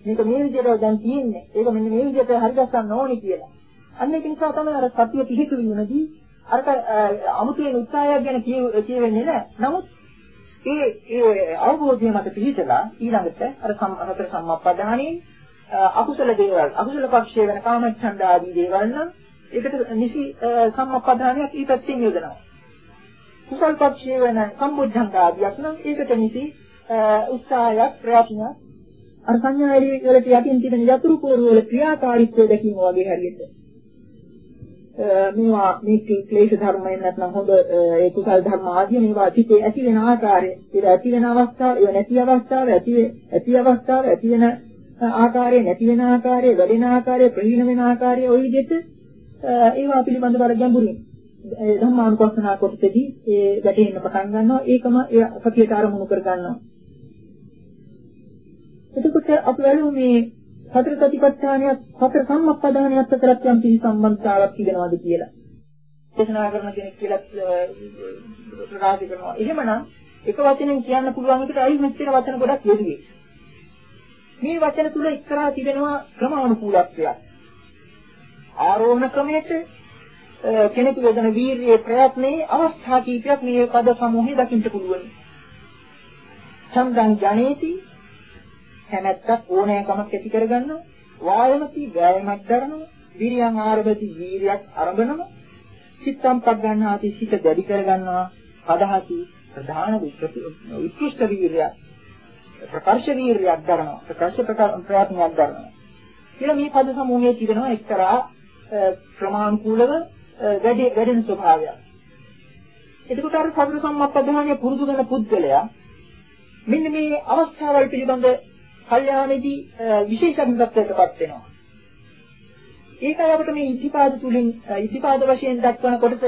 B: මේක මේ විදිහට දැන් තියෙන්නේ. ඒක මෙන්න මේ විදිහට හරිගස්සන්න ඕනේ කියලා. අන්න ඒක නිසා තමයි අර සතිය පිහිටු වීමදී අර අමුතුවෙන් උත්සාහයක් ගැන කියවෙන්නේ නැහැ. නමුත් ඒ ඒ අවබෝධය මත පිහිටලා ඊළඟට අර සම්හතර සම්මප්පදානයේ අකුසල දේවල් අකුසල පක්ෂය වෙන කාමච්ඡන්ද ආදී දේවල් නම් ඒකට නිසි සම්මප්පදානයක් ඊ පැත්තෙන් යොදනවා. කුසල් පක්ෂයේ වෙන සම්බුද්ධංග ආදියක් නම් ඒකට නිසි උත්සාහයක් ප්‍රයත්නයක් අර සංඥා එළිය වලට යටින් තිබෙන යතුරු කෝරු වල ක්‍රියාකාරීත්වය දැකීම වගේ හරියට මේවා මේ ක්ලේශ ධර්මයෙන් නැත්නම් හොඳ ඒ කුසල ධර්ම ආදී මේවා චිතේ ඇති වෙන ආකාරය ඒක ඇති වෙන අවස්ථාව ඒ නැති අවස්ථාව ඇති ඇති අවස්ථාව ඇති වෙන ආකාරය නැති වෙන ආකාරය වැඩෙන ආකාරය ප්‍රහීන වෙන ආකාරය ওই විදිහට ඒවා පිළිබඳව අර ගැඹුරින් ධම්මානුපස්සනා කොටසදී ඒ ගැටෙන්න පටන් ගන්නවා. ඒකම ඒ සතියට අරමුණු කර ගන්නවා එතකොට අපි බලමු මේ සතර සතිපට්ඨානයත් සතර සම්මප්පදානයත් අතරත් යම් කිසි සම්බන්ධතාවක් තිබෙනවද කියලා. දේශනා කරන කෙනෙක් කියලා ප්‍රකාශ කරනවා. එහෙමනම් එක වචනෙන් කියන්න පුළුවන් එකට අයි මෙච්චර වචන ගොඩක් යෙදුවේ. මේ වචන තුල එක්තරා තිබෙනවා ක්‍රමානුකූලත්වයක්. ආරෝහණ ක්‍රමයට කෙනෙකු යොදන වීර්යයේ ප්‍රයත්නයේ අවස්ථා කීපයක් මේ පද සමූහය දකින්න පුළුවන්. සම්දන් ජනේති කැමැත්තක් ඕනෑකමක් ඇති කරගන්නවා. වායමති වෑයමක් කරනවා. විරියන් ආරභති වීරියක් ආරම්භනවා චිත්තම් පක් ගන්නාති සිත දැඩි කරගන්නවා. පදහති ප්‍රධාන උත්කෘෂ්ඨ වීරියක් ප්‍රකර්ෂ වීරියක් ගන්නවා ප්‍රකර්ෂ ප්‍රයත්නයක් ගන්නවා කියලා මේ පද සමූහයේ තිබෙනවා එක්තරා ක්‍රමානුකූලව වැඩි වැඩෙන ස්වභාවයක්. එතකොට අර සතර සම්මප්පදානය පුරුදු කරන පුද්ගලයා මෙන්න මේ අවස්ථාවල් පිළිබඳ කල්යාණෙදී විශේෂඥත්වයටපත් වෙනවා. ඒකයි අපිට මේ ඉතිපාද තුලින් ඉතිපාද වශයෙන් දක්වන කොටස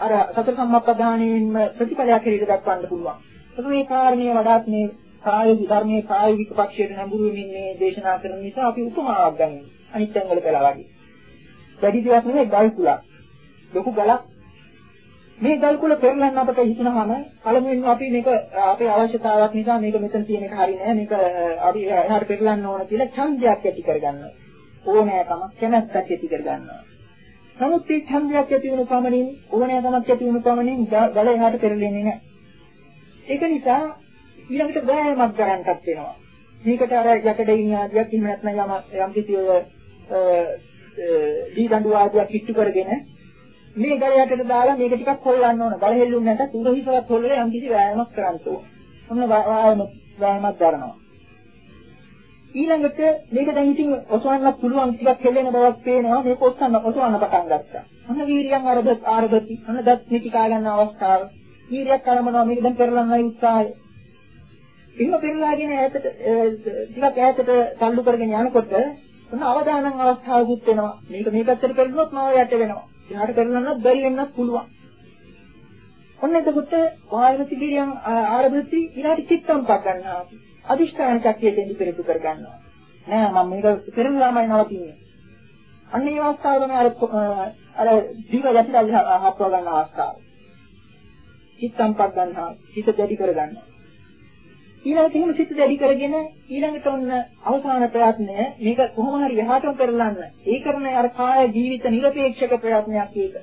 B: අර සතර සම්මප්පදානයෙන්ම ප්‍රතිපලයක් හැටියට දක්වන්න පුළුවන්. ඒක මේ කාරණේ වඩාත් මේ කාය ධර්මයේ කායික පක්ෂයට නඹුරු වෙමින් මේ දේශනා කරන නිසා අපි උපමාවක් ගන්නවා. අනිත් තැන් වල කළා වගේ. වැඩි දියක් නෙවෙයි ගල් කුලක්. ලොකු ගලක් මේ ගල් කුල පෙරලන්න අපට හිතනවාම පළමුවෙන් අපි මේක අපේ අවශ්‍යතාවයක් නිසා මේක මෙතන තියෙන එක හරි නෑ. මේක අපි එහාට පෙරලන්න ඕන කියලා ඡන්දයක් ඇති කරගන්නවා ඕනෑකමක් කැමැත්තක් ඇති කරගන්නවා නමුත් මේ ඡන්දයක් ඇති වෙන පමණින් ඕනෑකමක් ඇති වෙන පමණින් ගල එහාට පෙරලෙන්නේ නෑ. ඒක නිසා ඊළඟට වෑයමක් කරන්නටත් වෙනවා මේකට අර යකඩින් ආදියක් එහෙම නැත්නම් යම් යම් කිසි දී දඬු ආදියක් කිට්ටු කරගෙන මේ ගල යටට දාලා මේක ටිකක් හොල්ලන්න ඕන. ගල හෙල්ලුන්නේ නැත්නම් උර හිසවත් හොල්ලලා යම් කිසි වෑයමක් කරන්න ඕන. ඔන්න වෑයම වෑයමක් කරනවා. ඊළඟට මේක දැන් ඉතින් ඔසවන්න පුළුවන් ටිකක් හෙල්ලෙන බවක් පේනවා. මේක ඔස්සන්න ඔසවන්න පටන් ගත්තා. ඔන්න වීරියන් අරබත් ආරබති. ඔන්න දත් නිකා ගන්න අවස්ථාව. වීරියක් කරමනවා මේක දැන් පෙරලන්නයි උත්සාහය. එහෙම පෙරලාගෙන ඈතට ටිකක් ඈතට තල්ලු කරගෙන යනකොට ඔන්න අවදානම් අවස්ථාවකුත් වෙනවා. මේක මේ පැත්තට පෙරළුනොත් මාව යට වෙනවා. එයාට කරන්නත් බැරි වෙන්නත් පුළුවන්. ඔන්න එතකොට වායන සිගිරියන් ආරම්භති ඊළාට චිත්තම් පක් ගන්නවා. අදිෂ්ඨාන ශක්තියට එඳි පෙරතු කර ගන්නවා. නෑ මම මේක පෙරලාමයි නවතින්නේ. අන්න ඒ අවස්ථාව තමයි අර අර ජීව ගැටිලා හප්පව ගන්න අවස්ථාව. චිත්තම් පක් ගන්නවා. හිත දැඩි කර ගන්නවා. ඊළඟට එහෙම සිත් දැඩි කරගෙන ඊළඟට ඔන්න අවසාන ප්‍රයත්නය මේක කොහොම හරි එහාටම පෙරලන්න. ඒ කරන අර කාය ජීවිත නිරපේක්ෂක ප්‍රයත්නයක් ඒක.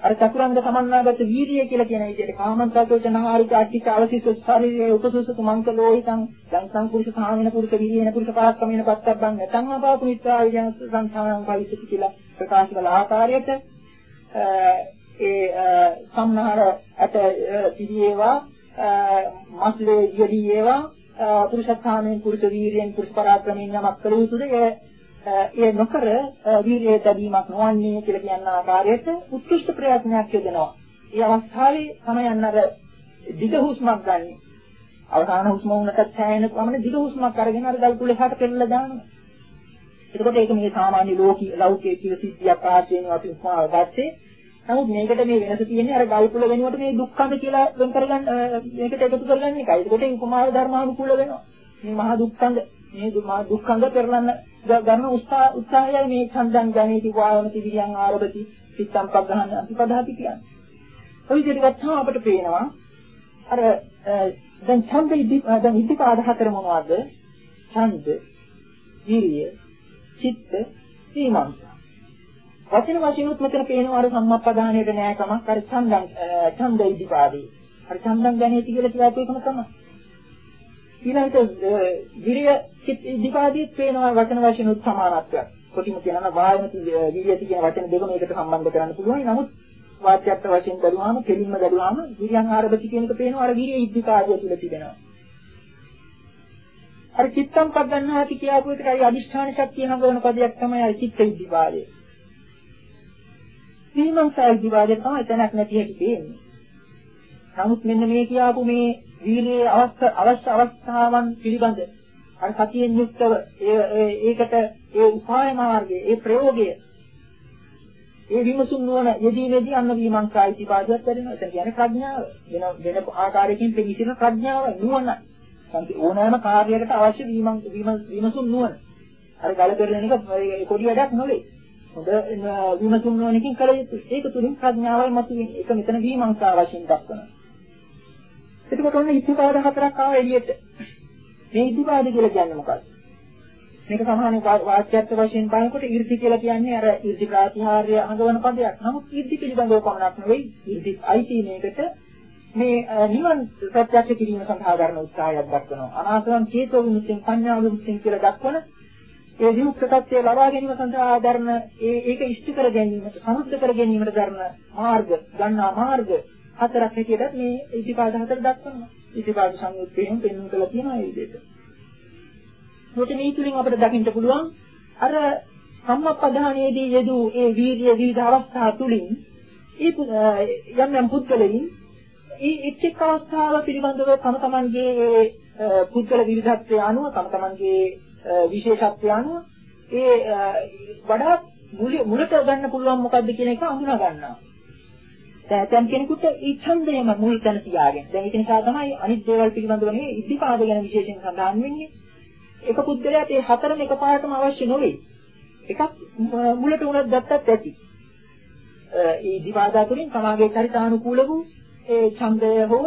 B: අර චතුරංග සමන්නාගත වීර්යය කියලා කියන විදිහට කාමන්තකෝචනහාරික අට්ඨික අවසිත ශාරීරික උපසුසුක මංකලෝහිතං සංසං පුරුෂ සාමින පුරුෂ වීර්යන පුරුෂ පරක්කමින පත්තබ්බං නැතං අපාපු නිත්‍යා විජන සංඛාරං පරිසුති කියලා ප්‍රකාශ කළ ආකාරයට ඒ සම්හාර අත පිළිේවා මස්ලේ යදී ඒවා පුරුෂස්ථානයෙන් පුරුෂ වීරියෙන් පුරුෂ පරාක්‍රමයෙන් යමක් කළ යුතුද ඒ ඒ නොකර වීරිය දැඩීමක් නොවන්නේ කියලා කියන ආකාරයට උත්කෘෂ්ඨ ප්‍රයත්නයක් යොදනවා. ඒ අවස්ථාවේ තමයි අර දිග හුස්මක් ගන්න. අවසාන හුස්ම වුණත් සෑහෙන පමණ දිග හුස්මක් අරගෙන අර ගල් කුල එහාට පෙරලා දානවා. එතකොට ඒක මේ සාමාන්‍ය ලෝකී ලෞකික සිද්ධියක් ආශ්‍රයෙන් අපි උපමාව ගත්තේ නමුත් මේකට මේ වෙනස තියෙන්නේ අර ගල්කුල වෙනුවට මේ දුක්ඛඳ කියලා වෙන් කරගන්න මේකට එකතු කරගන්න එකයි. ඒකට උපමාව ධර්මානුකූල වෙනවා. මේ මහා දුක්ඛඳ මේ මහා දුක්ඛඳ පෙරලන්න ගන්න උත්සාහයයි මේ ඡන්දං ගණේති වායමති විරියං ආරභති සිත්තම් පග්ගහන අතිපදාති කියන්නේ. ඔය විදිහට ගත්තාම අපිට පේනවා අර දැන් ඡන්ද ඉදි දැන් ඉදිපාද හතර මොනවද? ඡන්ද, විරිය, චිත්ත, සීමංස. වචන වශයෙන්ුත් මෙතන පේනවා අර සම්මප්පදානයේ නෑ කමක් අර ඡන්දං ඡන්ද ඉදිපාදී. අර ඡන්දං ගැනීති කියලා කියපු එකම තමයි. ඊළඟට විරිය ඉදිපාදීත් පේනවා වචන වශයෙන්ුත් සමානත්වයක්. කොටිම කියනවා වායන විරිය කියන වචන දෙක මේකට සම්බන්ධ කරන්න පුළුවන්. නමුත් වාක්‍යත් වශයෙන් බැලුවාම කෙලින්ම බැලුවාම විරියන් ආරභති කියන එක පේනවා අර විරිය ඉදිපාදිය තුල තිබෙනවා. අර චිත්තම් පදන්නාති කියපු එකට අයි අදිෂ්ඨාන ශක්තිය හංගවන පදයක් තමයි අයි චිත්ත ඉද්ධිපාදය. විමර්ශා ඉද්ධිපාදය තමයි තැනක් නැති හැටි තේන්නේ. නමුත් මෙන්න මේ කියපු මේ වීර්යයේ අවශ්‍ය අවස්ථාවන් පිළිබඳ අර සතියෙන් යුක්තව ඒකට ඒ උපාය මාර්ගයේ ඒ ප්‍රයෝගය ඒ විමසුම් නුවණ යෙදීමේදී අන්න විමංශා ඉතිපාදයක් වැඩෙනවා. එතන කියන්නේ ප්‍රඥාව. වෙන වෙන ආකාරයකින් පිළිසින ප්‍රඥාව නුවණ. ඕනෑම කාර්යයකට අවශ්‍ය විමසුම් නුවණ. අර ගල පෙරලෙන එක පොඩි වැඩක් නෙවෙයි. හොඳ විමසුම් නොවනකින් කළ යුතුයි. ඒක තුලින් ප්‍රඥාවයි මතුවෙන්නේ. ඒක මෙතන විමර්ශනා වශයෙන් දක්වනවා. එතකොට ඔන්න ඉතිපාද හතරක් ආව එළියට. මේ ඉතිපාද කියලා කියන්නේ මොකක්ද? මේක සමාන වාක්‍යත්ව වශයෙන් බලනකොට 이르දි කියලා කියන්නේ අර 이르දි ප්‍රාතිහාර්ය අඟවන පදයක්. නමුත් 이르දි පිළිබඳව පමණක් නෙවෙයි 이르දි අයිති මේකට මේ නිවන් සත්‍යත්‍ය කිරීම සඳහා ගන්න උත්සාහයක් දක්වනවා. අනාසවං චේතෝ විමුක්තිය පඤ්ඤා විමුක්තිය කියලා දක්වන ඒ විමුක්ත tattya ලබා ගැනීම සඳහා දරන ඒ ඒක ඉෂ්ට කර ගැනීමට සමුද්ද කර ගැනීමට දරන මාර්ග ගන්නා මාර්ග හතරක් හැටියට මේ ඉතිපාද හතර දක්වනවා. ඉතිපාද සංයුත්තේම පෙන්වන්න කියලා තියෙනවා ඒ විදිහට. මොකද මේ තුලින් අපිට දකින්න පුළුවන් අර සම්මප්පදානයේදී යෙදූ ඒ වීර්ය විවිධ අවස්ථා තුලින් ඒ යම් යම් පුද්ගලයන් ඒ එක් එක් අවස්ථාව පිළිබඳව තම තමන්ගේ පුද්ගල විවිධත්වය අනුව තම තමන්ගේ විශේෂත්වය අනුව ඒ වඩා මුලට ගන්න පුළුවන් මොකද්ද කියන එක අඳුනා ගන්නවා. දැන් කෙනෙකුට ඒ ඡන්දයම මුල් තැන තියාගෙන. දැන් ඒක නිසා තමයි අනිත් දේවල් පිළිබඳව නෙවෙයි ඉද්ධිපාද ගැන විශේෂයෙන් සඳහන් වෙන්නේ. එක පුද්ගලයාට මේ හතරම එකපාරටම අවශ්‍ය නොවේ. එකක් මුලට උනත් ගත්තත් ඇති. ඒ දිවාදා තුලින් සමාගයේ චරිතානුකූල වූ ඒ ඡන්දය හෝ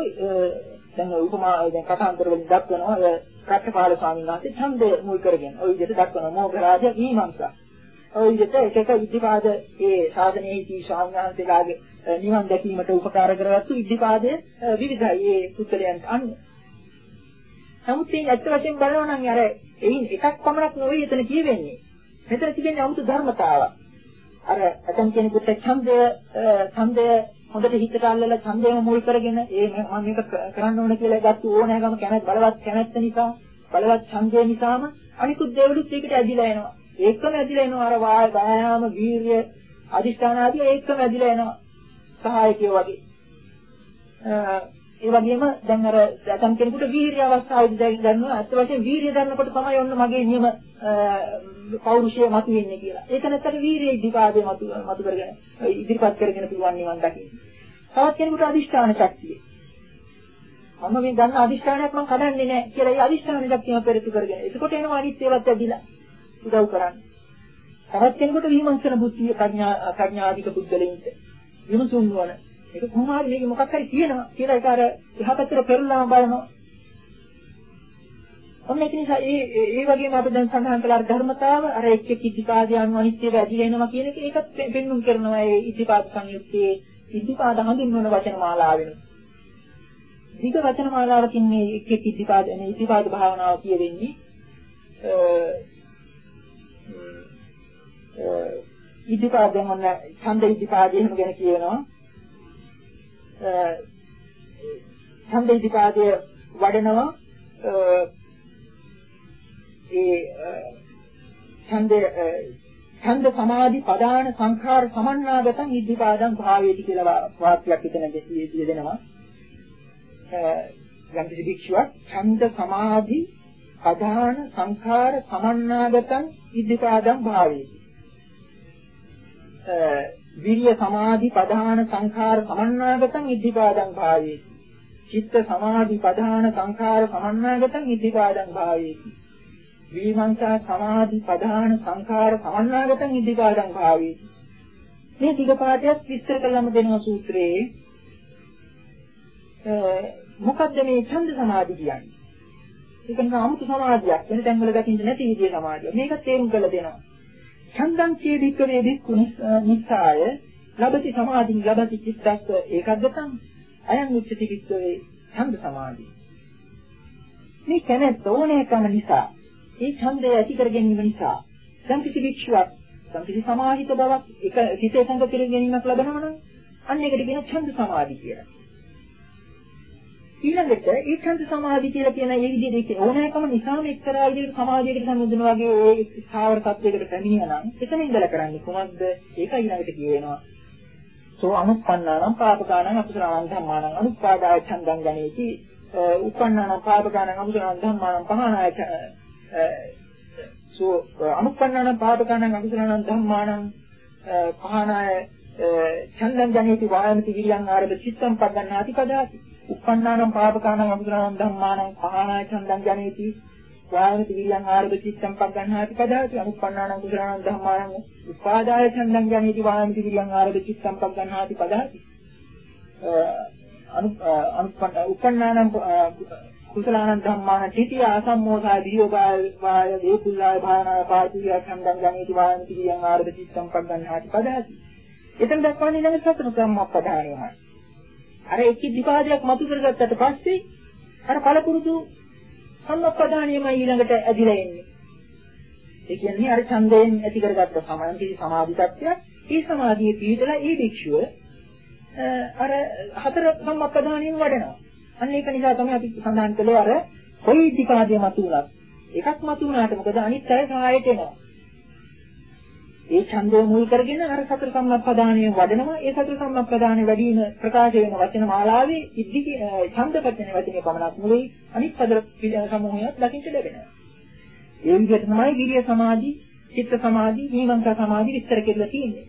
B: දැන් උපමා දැන් කතාන්තර වලින් දක්වනවා කටපාල ස්වාමීන් වහන්සේ ඡන්දය මුල් කරගෙන ওই විදිහට දක්වන මොහ රාජ්‍ය මීමංසා. ওই විදිහට එක එක ඉද්ධිපාද ඒ සාධනයේදී ස්වාමීන් වහන්සේලාගේ නිවන් දැකීමට උපකාර කරගත්තු ඉද්ධිපාදයේ විවිධයි ඒ සුත්‍රයන් අනුව. නමුත් මේ ඇත්ත වශයෙන් බලනවා නම් අර එයින් එකක් පමණක් නෙවෙයි එතන කියවෙන්නේ. මෙතන තිබෙන්නේ 아무ත ධර්මතාවක්. අර ඇතම් කෙනෙකුට ඡන්දය ඡන්දය හොඳට හිතට අල්ලලා ඡන්දයම මුල් කරගෙන ඒ මම මේක කරන්න ඕන කියලා ගත්ත ඕනෑකම කැමැත් බලවත් කැමැත්ත නිසා බලවත් ඡන්දය නිසාම අනිකුත් දේවලුත් ඒකට ඇදිලා එනවා. ඒකම ඇදිලා එනවා අර වායාම වීර්ය අදිෂ්ඨාන ආදී ඒකම ඇදිලා එනවා. සහායකයෝ වගේ. ඒ වගේම දැන් අර දැන් කෙනෙකුට වීර්ය අවස්ථාවේදී ගන්නවා අත් වශයෙන් වීර්ය ගන්නකොට තමයි ඔන්න මගේ නියම පෞරුෂය මතුවෙන්නේ කියලා. ඒක නැත්තට වීර්ය ඉදිපාදේ මතු මතු කරගෙන ඉදිරිපත් කරගෙන පුළුවන් නිවන් දකින්න. තවත් කෙනෙකුට අදිෂ්ඨාන ශක්තිය. මම මේ ගන්න අදිෂ්ඨානයක් මම කඩන්නේ නැහැ කියලා ඒ අදිෂ්ඨාන ශක්තියම පෙරතු කරගෙන. එතකොට එනවා අනිත් ඒවත් ඇදිලා උදව් කරන්නේ. තවත් කෙනෙකුට විමර්ශන බුද්ධිය ප්‍රඥා ප්‍රඥාධික පුද්ගලයින්ට විමසුම් වන ඒක කොහොම හරි මේක මොකක් හරි තියෙනවා කියලා ඒක අර එහා පැත්තට පෙරලාම බලනවා. ඔන්න ඒක නිසා ඒ ඒ වගේම අපි දැන් සඳහන් කළ අර ධර්මතාව අර එක් එක් ඉද්ධිපාදය අනුව අනිත්‍යව ඇදිලා එනවා කියන එක ඒකත් පෙන්눔 කරනවා ඒ ඉද්ධිපාද සංයුත්තේ ඉද්ධිපාද හඳුන්වන වචන මාලාවෙන්. දීක වචන මාලාවකින් මේ එක් එක් ඉද්ධිපාද මේ ඉද්ධිපාද භාවනාව කියවෙන්නේ ඉද්ධිපාදයෙන් ඔන්න ඡන්ද ඉද්ධිපාදය එහෙම ගැන කියනවා ඡන්ද ඉදිපාදය වඩනවා. ඒ ඡන්ද ඡන්ද සමාධි පදාන සංඛාර සමන්නාගතං ඉද්ධිපාදං භාවේති කියලා වාක්‍යයක් එතන දෙනවා. යම් කිසි භික්ෂුවක් ඡන්ද සමාධි පදාන සංඛාර සමන්නාගතං ඉද්ධිපාදං භාවේති. විරිය සමාධි පධාන සංඛාර සමන්නාගතං ඉද්ධිපාදං භාවේති. චිත්ත සමාධි පධාන සංඛාර සමන්නාගතං ඉද්ධිපාදං භාවේති. විමංසා සමාධි පධාන සංඛාර සමන්නාගතං ඉද්ධිපාදං භාවේති. මේ ටික පාඩයක් විස්තර කළාම දෙනවා සූත්‍රයේ මොකද්ද මේ ඡන්ද සමාධි කියන්නේ? ඒක නම් 아무තු සමාධියක්. වෙන තැන්වල දකින්න නැති විදිහේ සමාධියක්. මේක තේරුම් කරලා දෙනවා. ඡන්දං කිය වික්‍රේ වික්ඛු නිස්සාය. ලබති සමාධි ලබති චිත්තස්ස ඒකග්ගතං අයං උච්චති වික්‍රේ ඡන්ද සමාධි. මේ කැමැත්ත ඕනෑකම නිසා ඒ ඡන්දය ඇති කර ගැනීම නිසා සංකිත වික්ෂුවක් සංකිත සමාහිත බවක් එක හිතේ සංග කර ගැනීමක් ලබනවා නම් අන්න ඒකට කියන ඡන්ද සමාධි කියලා. ඊළඟට ඒ ඡන්ද සමාධි කියලා කියන ඒ විදිහට ඕනෑකම නිසාම එක්තරා විදිහකට සමාධියකට සම්බන්ධන වගේ ඒ ස්ථාවර තත්වයකට පැමිණියා නම් එතන ඉඳලා කරන්නේ කොහොමද? ඒක ඊළඟට කියවෙනවා. සෝ අනුප්පන්නානම් පාපකානම් අකුසලානම් ධම්මානම් අනුපාදාය ඡන්දං ගණේති උපන්නානම් පාපකානම් අකුසලානම් ධම්මානම් පහනාය සෝ අනුප්පන්නානම් පාපකානම් අකුසලානම් ධම්මානම් පහනාය ඡන්දං ගණේති වායමති විරියං ආරබ චිත්තං පග්ගණ්ණාති පදාති උප්පන්නානම් පාපකානම් අකුසලානම් ධම්මානම් පහනාය ඡන්දං ගණේති වායමති විරියං ආරබ චිත්තං පග්ගණ්ණාති පදාති. අනුප්පන්නානම් කුසලානම් ධම්මානම් උපාදාය ඡන්දං ගණේති වායමති විරියං ආරබ චිත්තං පග්ගණ්ණාති පදාති. අනුප්පන්න උපන්නානම් කුසලානං ධම්මාන තිතිය අසම්මෝධා වියෝගාය වාය වේකුල්ලාය භාවනා පාටිය ඡන්දං ගණේති වායමති විරියං ආරබ චිත්තං පග්ගණ්ණාති පදාති. එතන දක්වන්නේ නම් සතර සම්මප්පදානයමයි අර එක්ක විපාදයක් මතු කරගත්තට පස්සේ අර පළපුරුදු සම්මප්පදානියමයි ඊළඟට ඇදිලා එන්නේ. ඒ කියන්නේ අර ඡන්දයෙන් ඇති කරගත්ත සමාන කිසි සමාධි tattයක් ඒ සමාධියේ පිහිටලා ඒ භික්ෂුව අර හතර සම්මප්පදානියෙන් වඩනවා. අන්න ඒක නිසා තමයි අපි සඳහන් කළේ අර කොයි විපාදයක් මතු වුණත් එකක් මතු වුණාට මොකද අනිත් අය සහායට එනවා. ඒ ඡන්දය මුල් කරගෙන අර සතර සම්මප්පදානිය වඩනවා. ඒ සතර සම්මප්පදානිය වැඩි වෙන ප්‍රකාශ වෙන වචන මාලාවේ ඉද්දි ඡන්දපතන වචනේ පමණක් නෙවෙයි අනිත් සතර සමූහයක් දකින්න ලැබෙනවා. ඒ විදිහට තමයි විරිය සමාධි, චිත්ත සමාධි, නිවංක සමාධි විස්තර කෙරලා තියෙන්නේ.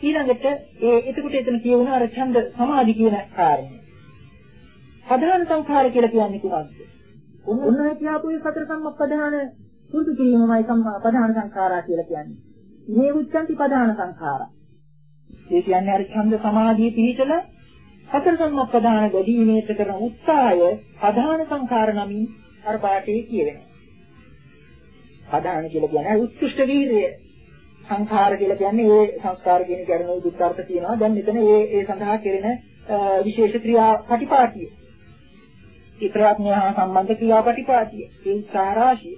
B: ඊළඟට ඒ එතකොට එතන කියවුණ අර ඡන්ද සමාධි කියන කාරණය. ප්‍රධාන සංඛාර කියලා කියන්නේ කුමක්ද? ඔන්න කියපු සතර සම්මප්පදාන පුරුදු කිරීමමයි සම්මා ප්‍රධාන සංඛාරා කියලා කියන්නේ. මේ උච්චන්ති ප්‍රධාන සංඛාරා. ඒ කියන්නේ අර ඡන්ද සමාධිය පිහිටල හතර සම්මප්පදාන ගැදීමේට කරන උත්සාහය ප්‍රධාන සංඛාර නමින් අර පාඩේ කියවෙනවා. ප්‍රධාන කියලා කියන්නේ උත්කෘෂ්ඨ වීරිය. සංඛාර කියලා කියන්නේ ඒ සංස්කාර කියන කරුණේ දුක්ඛාර්ථ තියෙනවා. දැන් මෙතන ඒ ඒ සඳහා කෙරෙන විශේෂ ක්‍රියා ප්‍රතිපාටිය. ඒ ප්‍රයත්නය හා සම්බන්ධ ක්‍රියා ප්‍රතිපාටිය. ඒ උත්සාහරාශිය.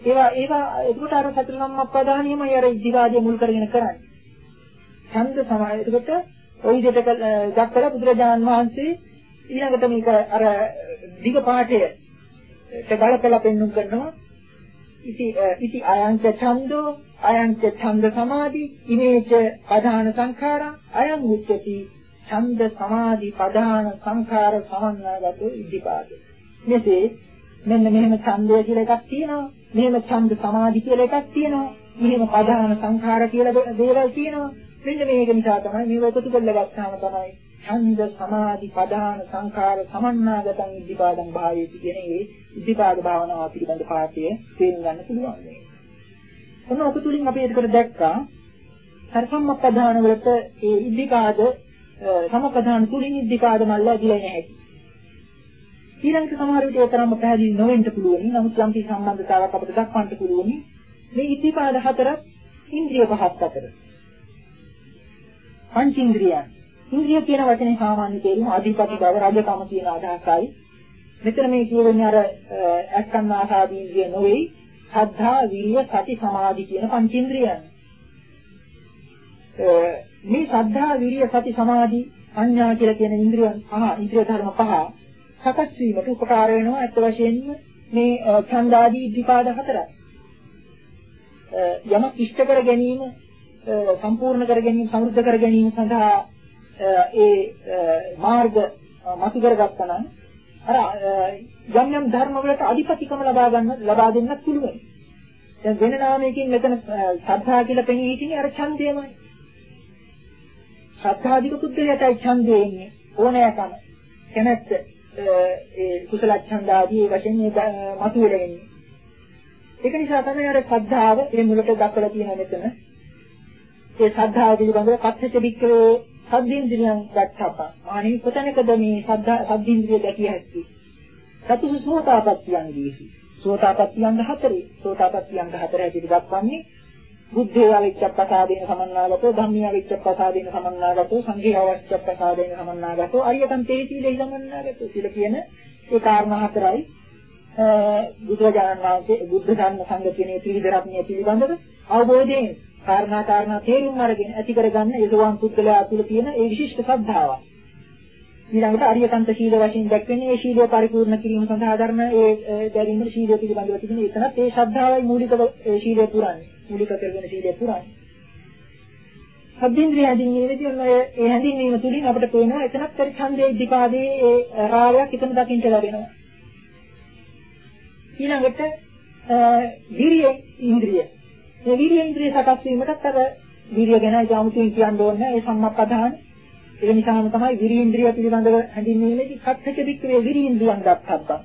B: ඒවා ඒවා එතකොට අර සතරනම් අපදානියමයි අර ඉදිවාදී මුල් කරගෙන කරන්නේ. ඡන්ද සමාය. එතකොට ওই විදිහට ගත්තලා බුදුරජාණන් වහන්සේ ඊළඟට මේක අර දිග පාඨයට බලකලා පෙන්වන්න කරනවා. ඉති ඉති අයංච ඡන්தோ අයංච ඡන්ද සමාධි ඉමේච පධාන සංඛාරා අයං උච්චති ඡන්ද සමාධි පධාන සංඛාර සමන්නාගතෝ ඉද්ධිපාද. මෙසේ මෙන්න මෙහෙම ඡන්දය කියලා එකක් තියෙනවා. මෙහෙම ඡන්ද සමාධි කියලා එකක් තියෙනවා. මෙහෙම ප්‍රධාන සංඛාර කියලා දේවල් තියෙනවා. මෙන්න මේක නිසා තමයි මේව එකතු කරලා ගත්තාම තමයි ඡන්ද සමාධි ප්‍රධාන සංඛාර සමන්නාගතං ඉද්ධිපාදං භාවේති කියන ඒ ඉද්ධිපාද භාවනාව පිළිබඳ පාඩය තේරුම් ගන්න පුළුවන් වෙන්නේ. ඔන්න ඔක තුලින් අපි ඒකට දැක්කා සර්සම්මප්පදාන වලට ඒ ඉද්ධිපාද සමපදාන තුලින් ඉද්ධිපාද මල්ල ඇදිලා නැහැ. ඊළඟට සමහර විට ඒ තරම්ම පැහැදිලි නොවෙන්න පුළුවන්. නමුත් යම් කිසි සම්බන්ධතාවයක් අපිට දක්වන්න පුළුවන්. මේ ඉතිපාද හතරක් ඉන්ද්‍රිය පහක් අතර. පංචේන්ද්‍රියයන්. ඉන්ද්‍රිය කියන වචනේ සාමාන්‍ය තේරුම අධිපති බව රජකම කියන අදහසයි. මෙතන මේ කියවෙන්නේ අර අස්කන්න ආසාදී ඉන්ද්‍රිය නොවේ. සද්ධා, විරිය, සති, සමාධි කියන පංචේන්ද්‍රියයන්. මේ සද්ධා, විරිය, සති, සමාධි, අඤ්ඤා කියලා කියන ඉන්ද්‍රියන් පහ, ඉන්ද්‍රිය ධර්ම පහ සකස් වීමට උපකාර වෙනවා අත් වශයෙන්ම මේ ඡන්දාදී ඉද්ධිපාද හතරයි. යමක් ඉෂ්ට කර ගැනීම සම්පූර්ණ කර ගැනීම සමෘද්ධ කර ගැනීම සඳහා ඒ මාර්ග මතු කරගත්තා නම් අර යම් යම් ධර්ම වලට අධිපතිකම ලබා ගන්න ලබා දෙන්නත් පුළුවන්. දැන් වෙන නාමයකින් මෙතන සද්ධා කියලා පෙනී හිටින්නේ අර ඡන්දයමයි. සද්ධාධික පුද්ගලයාටයි ඡන්දය එන්නේ ඕනෑකම. කැමැත්ත ඒ කුසල ඡන්දාදී වශයෙන් මතුවෙලා එන්නේ. ඒක නිසා තමයි අර ශ්‍රද්ධාව මේ මුලට දක්වලා තියෙන මෙතන. ඒ ශ්‍රද්ධාව පිළිබඳව කච්චච වික්‍රේ සද්දීන්ද්‍රියන් ගච්ඡප. මානෙ කොතැනකද මේ ශ්‍රද්ධා සද්දීන්ද්‍රිය දැකිය හැකි? සතුසු සෝතාපට්ඨියන් දීසි. සෝතාපට්ඨියන් හතරේ. සෝතාපට්ඨියන් හතර හැටියට දක්වන්නේ බුද්ධේ අවිච්ඡප්පසාදේන සමන්නාගතෝ ධම්මේ අවිච්ඡප්පසාදේන සමන්නාගතෝ සංඝේ අවිච්ඡප්පසාදේන සමන්නාගතෝ අරියතං තේසීලේ සමන්නාගතෝ කියලා කියන ඒ කාරණා හතරයි බුදුරජාණන් වහන්සේ බුද්ධ ධර්ම සංඝ කියන ත්‍රිවිධ රත්නය පිළිබඳව අවබෝධයෙන් කාරණා කාරණා තේරුම් අරගෙන ඇති කරගන්න ඒසෝවන් පුද්ගලයා තුළ තියෙන ඒ විශිෂ්ට ශ්‍රද්ධාව. ඊළඟට අරියකන්ත ශීල වශයෙන් දැක්වෙන්නේ ඒ ශීලය පරිපූර්ණ කිරීම සඳහා ධර්ම ඒ දැරීමේ ශීලය පිළිබඳව තිබෙන එතනත් ඒ ශ්‍රද්ධාවයි මූලික ශීලය පුරන්නේ. මූලික කරගෙන ශීලය පුරන්නේ. සද්දේන්ද්‍රිය හැඳින්වීමේදී ඔන්න ඒ හැඳින්වීම තුලින් අපිට පේනවා එතනත් පරිච්ඡන්දයේ ඉදිපාදයේ ඒ රාගයක් එතන දකින්න ලැබෙනවා. ඊළඟට විරිය ඉන්ද්‍රිය. මේ විරිය ඉන්ද්‍රිය සකස් වීමටත් අර විරිය ගැන ජාමුතුන් කියන්න ඕනේ ඒ සම්මප්පදාන. ඒ නිසාම තමයි විරිය ඉන්ද්‍රිය පිළිබඳව හැඳින්වීමේදී සත්‍යක දික්කේ විරිය ඉන්ද්‍රියන් දක්වත්තා.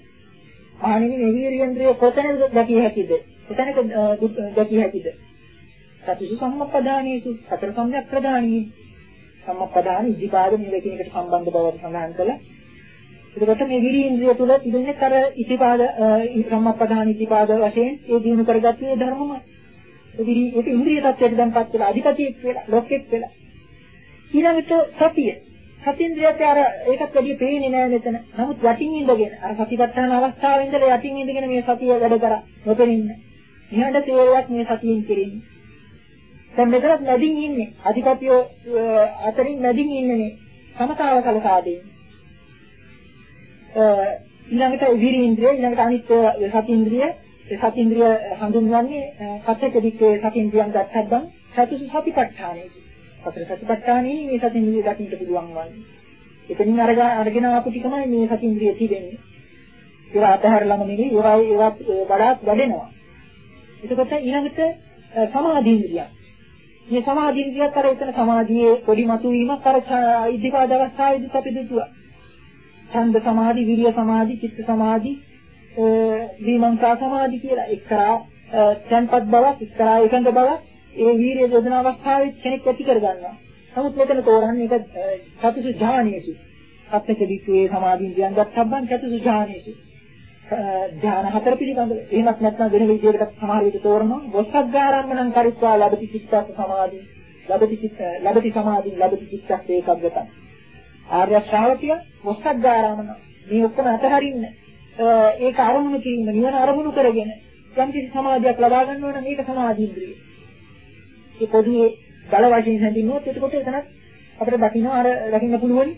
B: ආනිනේ මේ විරිය ඉන්ද්‍රිය කොතැනද දැකිය හැකිද? කොතැනක දැකිය හැකිද? සතුසු සම්මප්පදානීසු සතර සම්‍යක් ප්‍රදානී සම්මප්පදාන ඉදිකාද මේ දෙකිනකට සම්බන්ධ බව සඳහන් කළා. එතකොට මේ විරීන්ද්‍රිය තුල තිබෙන්නේ අර ඉතිපාද සම්මප්පදාන ඉතිපාද වශයෙන් ඒ දිනු කරගත්තේ ධර්මමයි. ඒ විරී ඒක ඉන්ද්‍රිය tattයට දැන්පත් වෙලා අධිපතියෙක් වෙලා ලොක්ෙක් වෙලා. ඊළඟට සතිය. සතින්ද්‍රියට අර ඒකත් වැඩි පේන්නේ නෑ මෙතන. නමුත් යටින් ඉඳගෙන අර සතිපට්ඨාන අවස්ථාවේ ඉඳලා යටින් ඉඳගෙන මේ සතිය වැඩ කරා නොපෙනින්න. ඊහඬ තේරයක් මේ සතියෙන් කෙරෙන්නේ. දැන් මෙතනත් නැදින් ඉන්නේ. අධිපතිය අතරින් නැදින් ඉන්නේ මේ. සමතාව කලකාදී. ඊළඟට විරිඉන්ද්‍රිය ඊළඟට අනිත් සතිඉන්ද්‍රිය ඒ සතිඉන්ද්‍රිය හඳුන්වන්නේ කතක දික්කේ සතිඉන්ද්‍රියන් ගත්තත් බං සතුසු සතිපට්ඨානයි. සතර සතිපට්ඨානෙහි මේ සතිඉන්ද්‍රිය දකින්න පුළුවන් වන්නේ. එතනින් අරගෙන අරගෙන ආපු ටිකමයි මේ සතිඉන්ද්‍රිය තිබෙන්නේ. ඒවා අතහැරලම නෙවෙයි ඒවා ඒවා වඩාත් වැඩෙනවා. එතකොට ඊළඟට සමාධිඉන්ද්‍රිය මේ සමාධි ඉන්ද්‍රියත් අර එතන සමාධියේ පොඩි මතුවීමක් අර ඉද්ධිපාද අවස්ථාවේදී අපි දුතුවා. ඡන්ද සමාධි, විරිය සමාධි, චිත්ත සමාධි, විමංශා සමාධි කියලා එක්තරා තන්පත් බවක්, එක්තරා එකඟ බවක් ඒ වීරිය යොදන අවස්ථාවේ කෙනෙක් ඇති කරගන්නවා. නමුත් මෙතන තෝරන්නේ ඒක චතුසු ඥානයේසු. සත්‍යක දික්කේ සමාධි ඉන්ද්‍රියන් ගත්තබ්බන් චතුසු ඥානයේසු. ධ්‍යාන හතර පිළිබඳව. එහෙමත් නැත්නම් වෙන විදිහකට සමහර විට තෝරනවා. වස්සග්ගාරම්මණං කරිත්වා ලබති චිත්තස්ස සමාධි. ලබති චිත්ත ලබති සමාධි ලබති චිත්තස්ස ඒකග්ගත. ආර්ය ශ්‍රාවකය වස්සග්ගාරම්මන මේ ඔක්කොම අතහරින්න ඒක අරමුණු කිරීම නිවන අරමුණු කරගෙන යම් කිසි සමාධියක් ලබා ගන්න ඕන නම් ඒක සමාධි ඉන්ද්‍රිය ඒ පොදුවේ බල වශයෙන් හැඳින්වුවොත් එතකොට එතන අපිට දකින්න අර දකින්න පුළුවන්.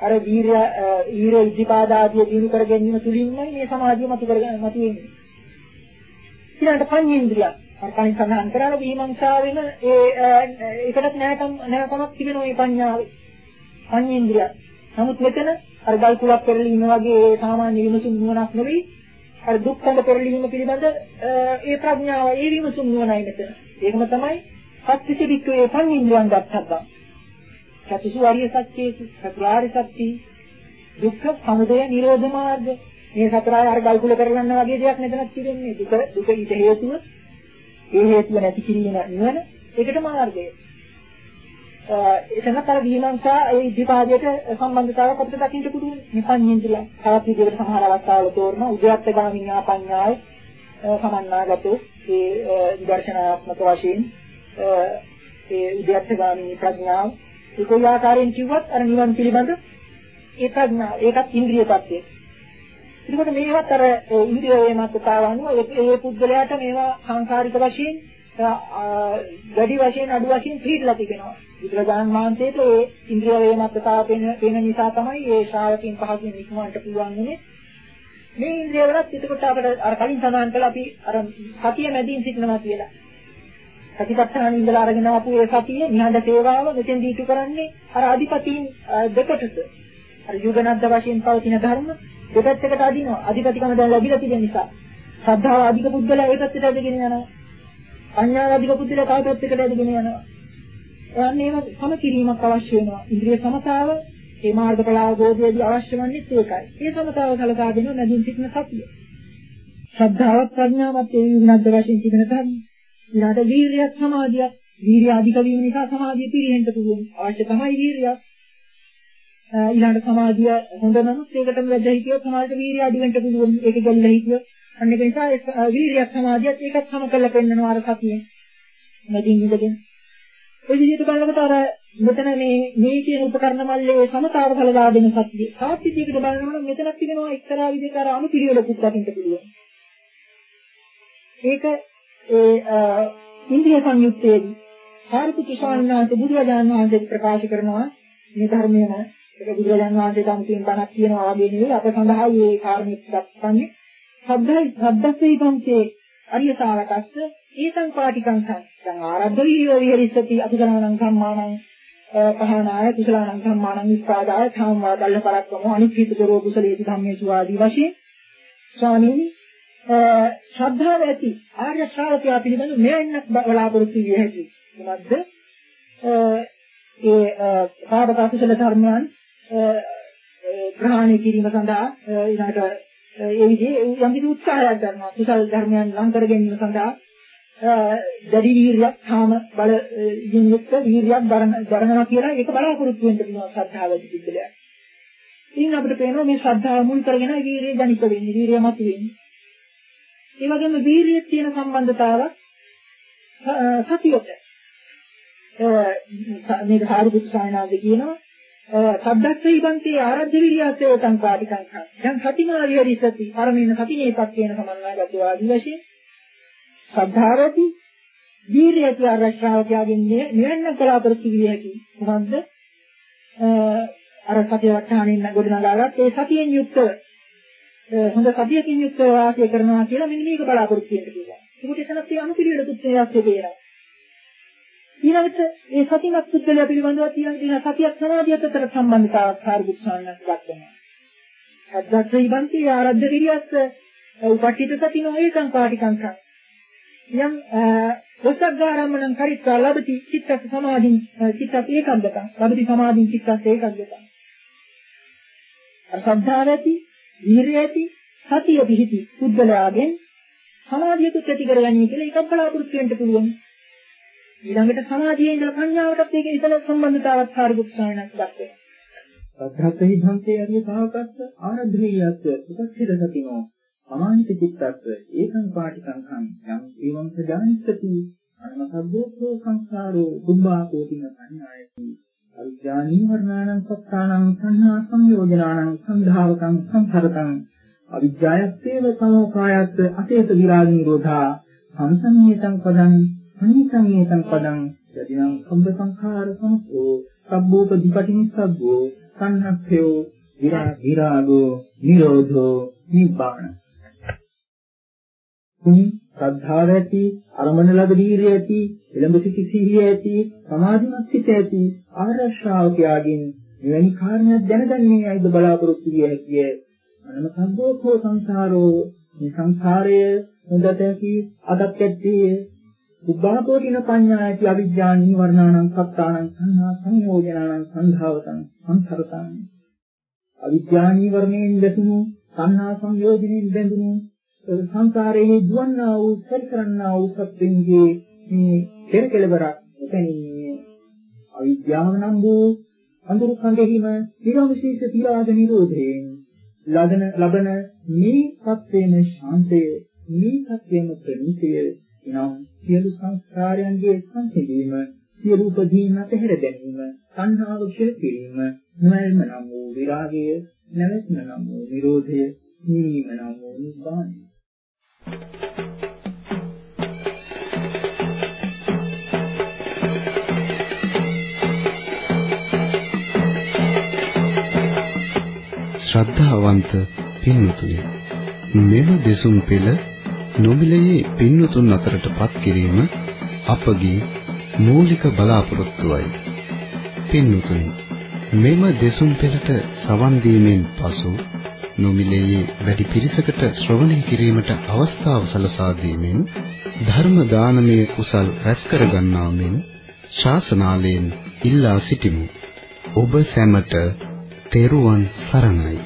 B: අර වීරය වීර ඉද්ධිපාද ආදී දිනු කර ගැනීම තුලින්මයි මේ සමාධිය මතු කරගෙන මතු වෙන්නේ. ඊළඟට පඤ්චේන්ද්‍රිය. අර කලින් සඳහන් කරලා විමර්ශාවෙන ඒ ඒකටත් නැකම් නැකමක් තිබෙනවා මේ පඤ්ඤාවේ. පඤ්චේන්ද්‍රිය. නමුත් මෙතන අර ගල් කුලක් පෙරලීම වගේ ඒ සාමාන්‍ය විමසුම් නුවණක් නෙවෙයි. අර දුක්ඛඳ පෙරලීම පිළිබඳ ඒ ප්‍රඥාව ඒ විමසුම් නුවණයි මෙතන. ඒකම තමයි සත්‍විත වික්‍රේ පඤ්චේන්ද්‍රියන් ගත්තත්. චතුසු ආර්ය සත්‍යයේ චතුරාර්ය සත්‍ය දුක්ඛ සමුදය නිරෝධ මාර්ග. මේ සතරාය අර ගල්කුල කරගන්න වගේ දෙයක් මෙතනක් තිබෙන්නේ. දුක දුක ඊට හේතුව ඒ හේතුව නැති කිරීම නිවන ඒකට මාර්ගය. එතන කර විමර්ශා ඒ ඉදිපාදයට සම්බන්ධතාවයක් අපිට දකින්න පුළුවන්. නිපඤ්ඤේන්ද්‍රිය තවත් විදිහකට සමහර අවස්ථාවල තෝරන උද්‍යත්ත ගාමිනී පඤ්ඤාය සමන්නාගතෝ. ඒ විදර්ශනාත්මක වශයෙන් ඒ උද්‍යත්ත ගාමිනී ප්‍රඥාව ඒ කොයි ආකාරයෙන් කිව්වත් අර නිවන් පිළිබඳ ඒ ප්‍රඥාව ඒකත් ඉන්ද්‍රිය tattve. ඒකට මේවත් අර ඉන්ද්‍රිය වේමත්තාව අනුව ඒ පුද්ගලයාට මේවා සංකාරික වශයෙන් වැඩි වශයෙන් අඩු වශයෙන් පිළිලා තිබෙනවා. බුදුරජාණන් වහන්සේට ඒ ඉන්ද්‍රිය වේමත්තාව වෙන නිසා තමයි ඒ ශ්‍රාවකින් පහකින් ඉක්මවන්න පුළුවන් උනේ. මේ ඉන්ද්‍රිය වලත් එතකොට අපිට අර කලින් සඳහන් කළා අපි අර සතිය මැදින් සිටිනවා කියලා. සතිපට්ඨාන ඉඳලා අරගෙන ආපු ඒ සතිය නිහඬ සේවාව මෙතෙන් දීතු කරන්නේ අර අධිපතීන් දෙකටද? අර යුගනද්ද වශයෙන් පවතින ධර්ම දෙපැත්තකට අදිනවා. අධිපතිකම දැන් ලැබිලා තියෙන නිසා. ශ්‍රද්ධාව අධික පුද්ගලයා ඒ පැත්තට ඇදගෙන යනවා. අඥාන අධික පුද්ගලයා තව පැත්තකට ඇදගෙන යනවා. එයන් ඒව සම කිරීමක් අවශ්‍ය වෙනවා. ඉන්ද්‍රිය සමතාව ඒ මාර්ගඵල අවබෝධයේදී අවශ්‍ය වන්නේ ඒකයි. ඒ සමතාව සලකා දෙන නැදින් සිටින සතිය. ශ්‍රද්ධාවත් ප්‍රඥාවත් ඒ විනද්ද වශයෙන් තිබෙන ධර්ම. ඊළඟට වීරියක් සමාධියක් වීරිය අධික වීම නිසා සමාධිය පිරෙහෙන්න පුළුවන්. අවශ්‍ය තමයි වීරියක්. ඊළඟට සමාධිය හොඳ නමුත් ඒකටම වැදගත් හිතියොත් සමාධියට වීරිය අඩු වෙන්න පුළුවන්. ඒක ගැල්ලා හිතියොත් අන්න ඒක නිසා වීරියක් සමාධියත් ඒකත් සම කරලා පෙන්නනවා අර සතියෙන් මැදින් ඉඳගෙන. ඒ විදිහට බලනකොට අර මෙතන මේ මේ කියන උපකරණ මල්ලේ සමතාව සලකා දෙන සතිය. තාත් විදිහකට බලනකොට මෙතනක් තිබෙනවා එක්තරා විදිහකට අර අනුපිළිවෙලකුත් දකින්න පුළුවන්. ඒක ඒ ඉන්ද්‍රිය සංයුත්තේදී සාරිපුත්‍ර ස්වාමීන් වහන්සේ බුදුරජාණන් වහන්සේ ප්‍රකාශ කරනවා මේ ධර්මයේම
C: ඒක බුදුරජාණන් වහන්සේ සම්පූර්ණ බණක් කියනවා වගේ නෙවෙයි. අප සඳහා මේ කාරණේ දක්වන්නේ සබ්දයි සබ්දස්සේ පංචේ අරියතාවකස්ස ඒතං පාටිකං සං. ආරද්ධ විහෙරිස්සති අතිකරණං සම්මානං පහනාය කුසලානං සම්මානං විස්පාදාය ධම්මා දල්ල පරක්කම අනිත්‍යතරෝ කුසලේති ධම්මේසු ආදී වශයෙන් ස්වාමීනි ශ්‍රද්ධාව ඇති ආර්ය ශ්‍රාවකයා පිළිබඳ මෙයන්ක් බලාපොරොත්තු විය හැකි මොනද්ද ඒ පාපක කුසල ධර්මයන් ප්‍රහාණය කිරීම සඳහා ඊළඟට ඒ විදිහේ යම් කිසි උත්සාහයක් ගන්නවා කුසල ධර්මයන් ලං කර ගැනීම සඳහා දැඩි වීරියක් තාම බල යුක්ත වීරියක් දරනවා කියලා ඒක බලාපොරොත්තු වෙන්න පුළුවන් ශ්‍රද්ධාව ඇති පිළිදලයක්. ඉතින් අපිට පේනවා මේ ශ්‍රද්ධාව මුල් කරගෙන වීරිය ජනිත වෙන්නේ වීරිය මත වෙන්නේ. ඒ වගේම වීරියේ තියෙන සම්බන්ධතාවක් සතියට. මේ හාරුපුත් සායනාද කියනවා සද්දස්සී බන්ති ආරද්ධ විරියස්සේ සංකාටිකං කා. දැන් සතිමා විහෙරිසති පරමින සතිනේපත් කියන සමන්නාගත වාදී වශයෙන් ශ්‍රද්ධාවති වීරියති ආරක්ෂාවකයාගෙන් නිවන්න බලාපොරොත්තු විය හැකි. මොකද්ද? අර සතිය වටහානින් ගොඩනගාගත් ඒ සතියෙන් යුක්තව හොඳ සතියකින් යුක්තව වාසය කරනවා කියලා මෙන්න මේක බලාපොරොත්තු වෙන්න කියනවා. ඒකට එතනත් ඒ අනුපිළිවෙලකුත් ඇස්සේ පේනවා. ඊළඟට ඒ සතිමත් පුද්ගලයා පිළිබඳව තියෙන තියෙන සතියක් සමාධියත් අතර සම්බන්ධතාවක් කාර්යුත් සාන්නක් දක්වනවා. අද්දත් ඉබන්ති ආරද්ධ විරියස්ස උපට්ඨිත සතිනෝ ඒකං පාටිකං යම් රසග්ගාරම්මණං කරිත්වා ලබති චිත්තස් සමාධින් චිත්තස් ඒකග්ගතං ලබති සමාධින් චිත්තස් ඒකග්ගතං අසද්ධාරති වීරියති සතිය පිහිටි පුද්ගලයාගෙන් සමාධියත් ඇති කර ගැනීම කියලා එකක් බලාපොරොත්තු වෙන්න පුළුවන්. ඊළඟට සමාධියේ ඉඳලා ප්‍රඥාවටත් ඒක ඉතල සම්බන්ධතාවක් කාර්යුක්ෂාණයක් දක්වනවා
B: සද්ධාතෙහි ධම්තේ අරිය සාවකස්ස ආනන්දේයස්ස උපස්ථිත සතිනෝ අමානිත චිත්තස්ස ඒකං පාටිකං යම් එවං සජානිස්සති අනමසබ්බෝක්ඛෝ සංඛාරෝ බුද්ධාකෝටින පඤ්ඤායති අවිඥානී වර්ණානං සත්තානං සංහා සංයෝජනානං සංධාවකං සංසරතං අවිඥායත්තේව සමෝකායත් අතේත විරාග නිරෝධා සංසඤ්ඤේතං පදං සංසඤ්ඤේතං පදං යදිනම් සම්බ සංඛාර සමෝ සබ්බෝපදීපටිනිස්සබ්බෝ සංහක්ඛයෝ විරාගෝ නිරෝධෝ නිබ්බාන. කුණි ශ්‍රද්ධාව ඇති අරමණ ලද දීර්ය ඇති එළඹ සිටි සිහිය ඇති සමාධිමත් සිට ඇති ආර්ය ශ්‍රාවකයාගෙන් මෙවැනි කාරණයක් දැනගන්නේ අයිද බලාපොරොත්තු විය හැකිය? අනම සම්බෝධෝ සංසාරෝ. මේ සංසාරය හොඳට ඇති අදත් ඇත්තේ උද්ධාපෝතින පඤ්ඤායති අවිජ්ජා නීවරණානං සත්තානං සංහා සංයෝජනානං සංධාවතං සංසරතං. අවිජ්ජා නීවරණයෙන් දැසුණු සංහා සංයෝජනෙන් බැඳුණු සංසාරයේ දුවන්නා වූ පරිකරන්නා වූ සත්‍යයේ මේ පෙර කෙලවරක් එතනින්නේ අවිද්‍යාව නම් වූ අඳුරු කඳෙහිම නිරවශේෂ තිරාග නිරෝධයෙන් ලබන ලබන මේ සත්‍යයෙන් ශාන්තය මේ සත්‍යයෙන් ප්‍රණීතය එනම් සියලු සංස්කාරයන්ගේ සංසිඳීම සියලු උපදීන අතහැර දැමීම සංහාව ක්ෂය කිරීම නොයල්ම නම් වූ විරාගය නැවැත්ම නම් වූ නිරෝධය නිවීම නම් වූ නිබ්බානය.
A: ශ්‍රද්ධාවන්ත පින්වතුනි මෙම දෙසුම් පෙළ නොමිලයේ පින්වතුන් අතරටපත් කිරීම අපගේ මූලික බලාපොරොත්තුවයි. පින්වතුනි මෙම දෙසුම් පෙළට සවන් දීමෙන් පසු නොමිලයේ වැඩි පිරිසකට ශ්‍රවණය කිරීමට අවස්ථාව සලසා දීමෙන් ධර්ම දානමය කුසල් රැස් කර ගන්නා මෙන් ශාසනාලයෙන් ඉල්ලා සිටිමු. ඔබ සැමට තෙරුවන් සරණයි.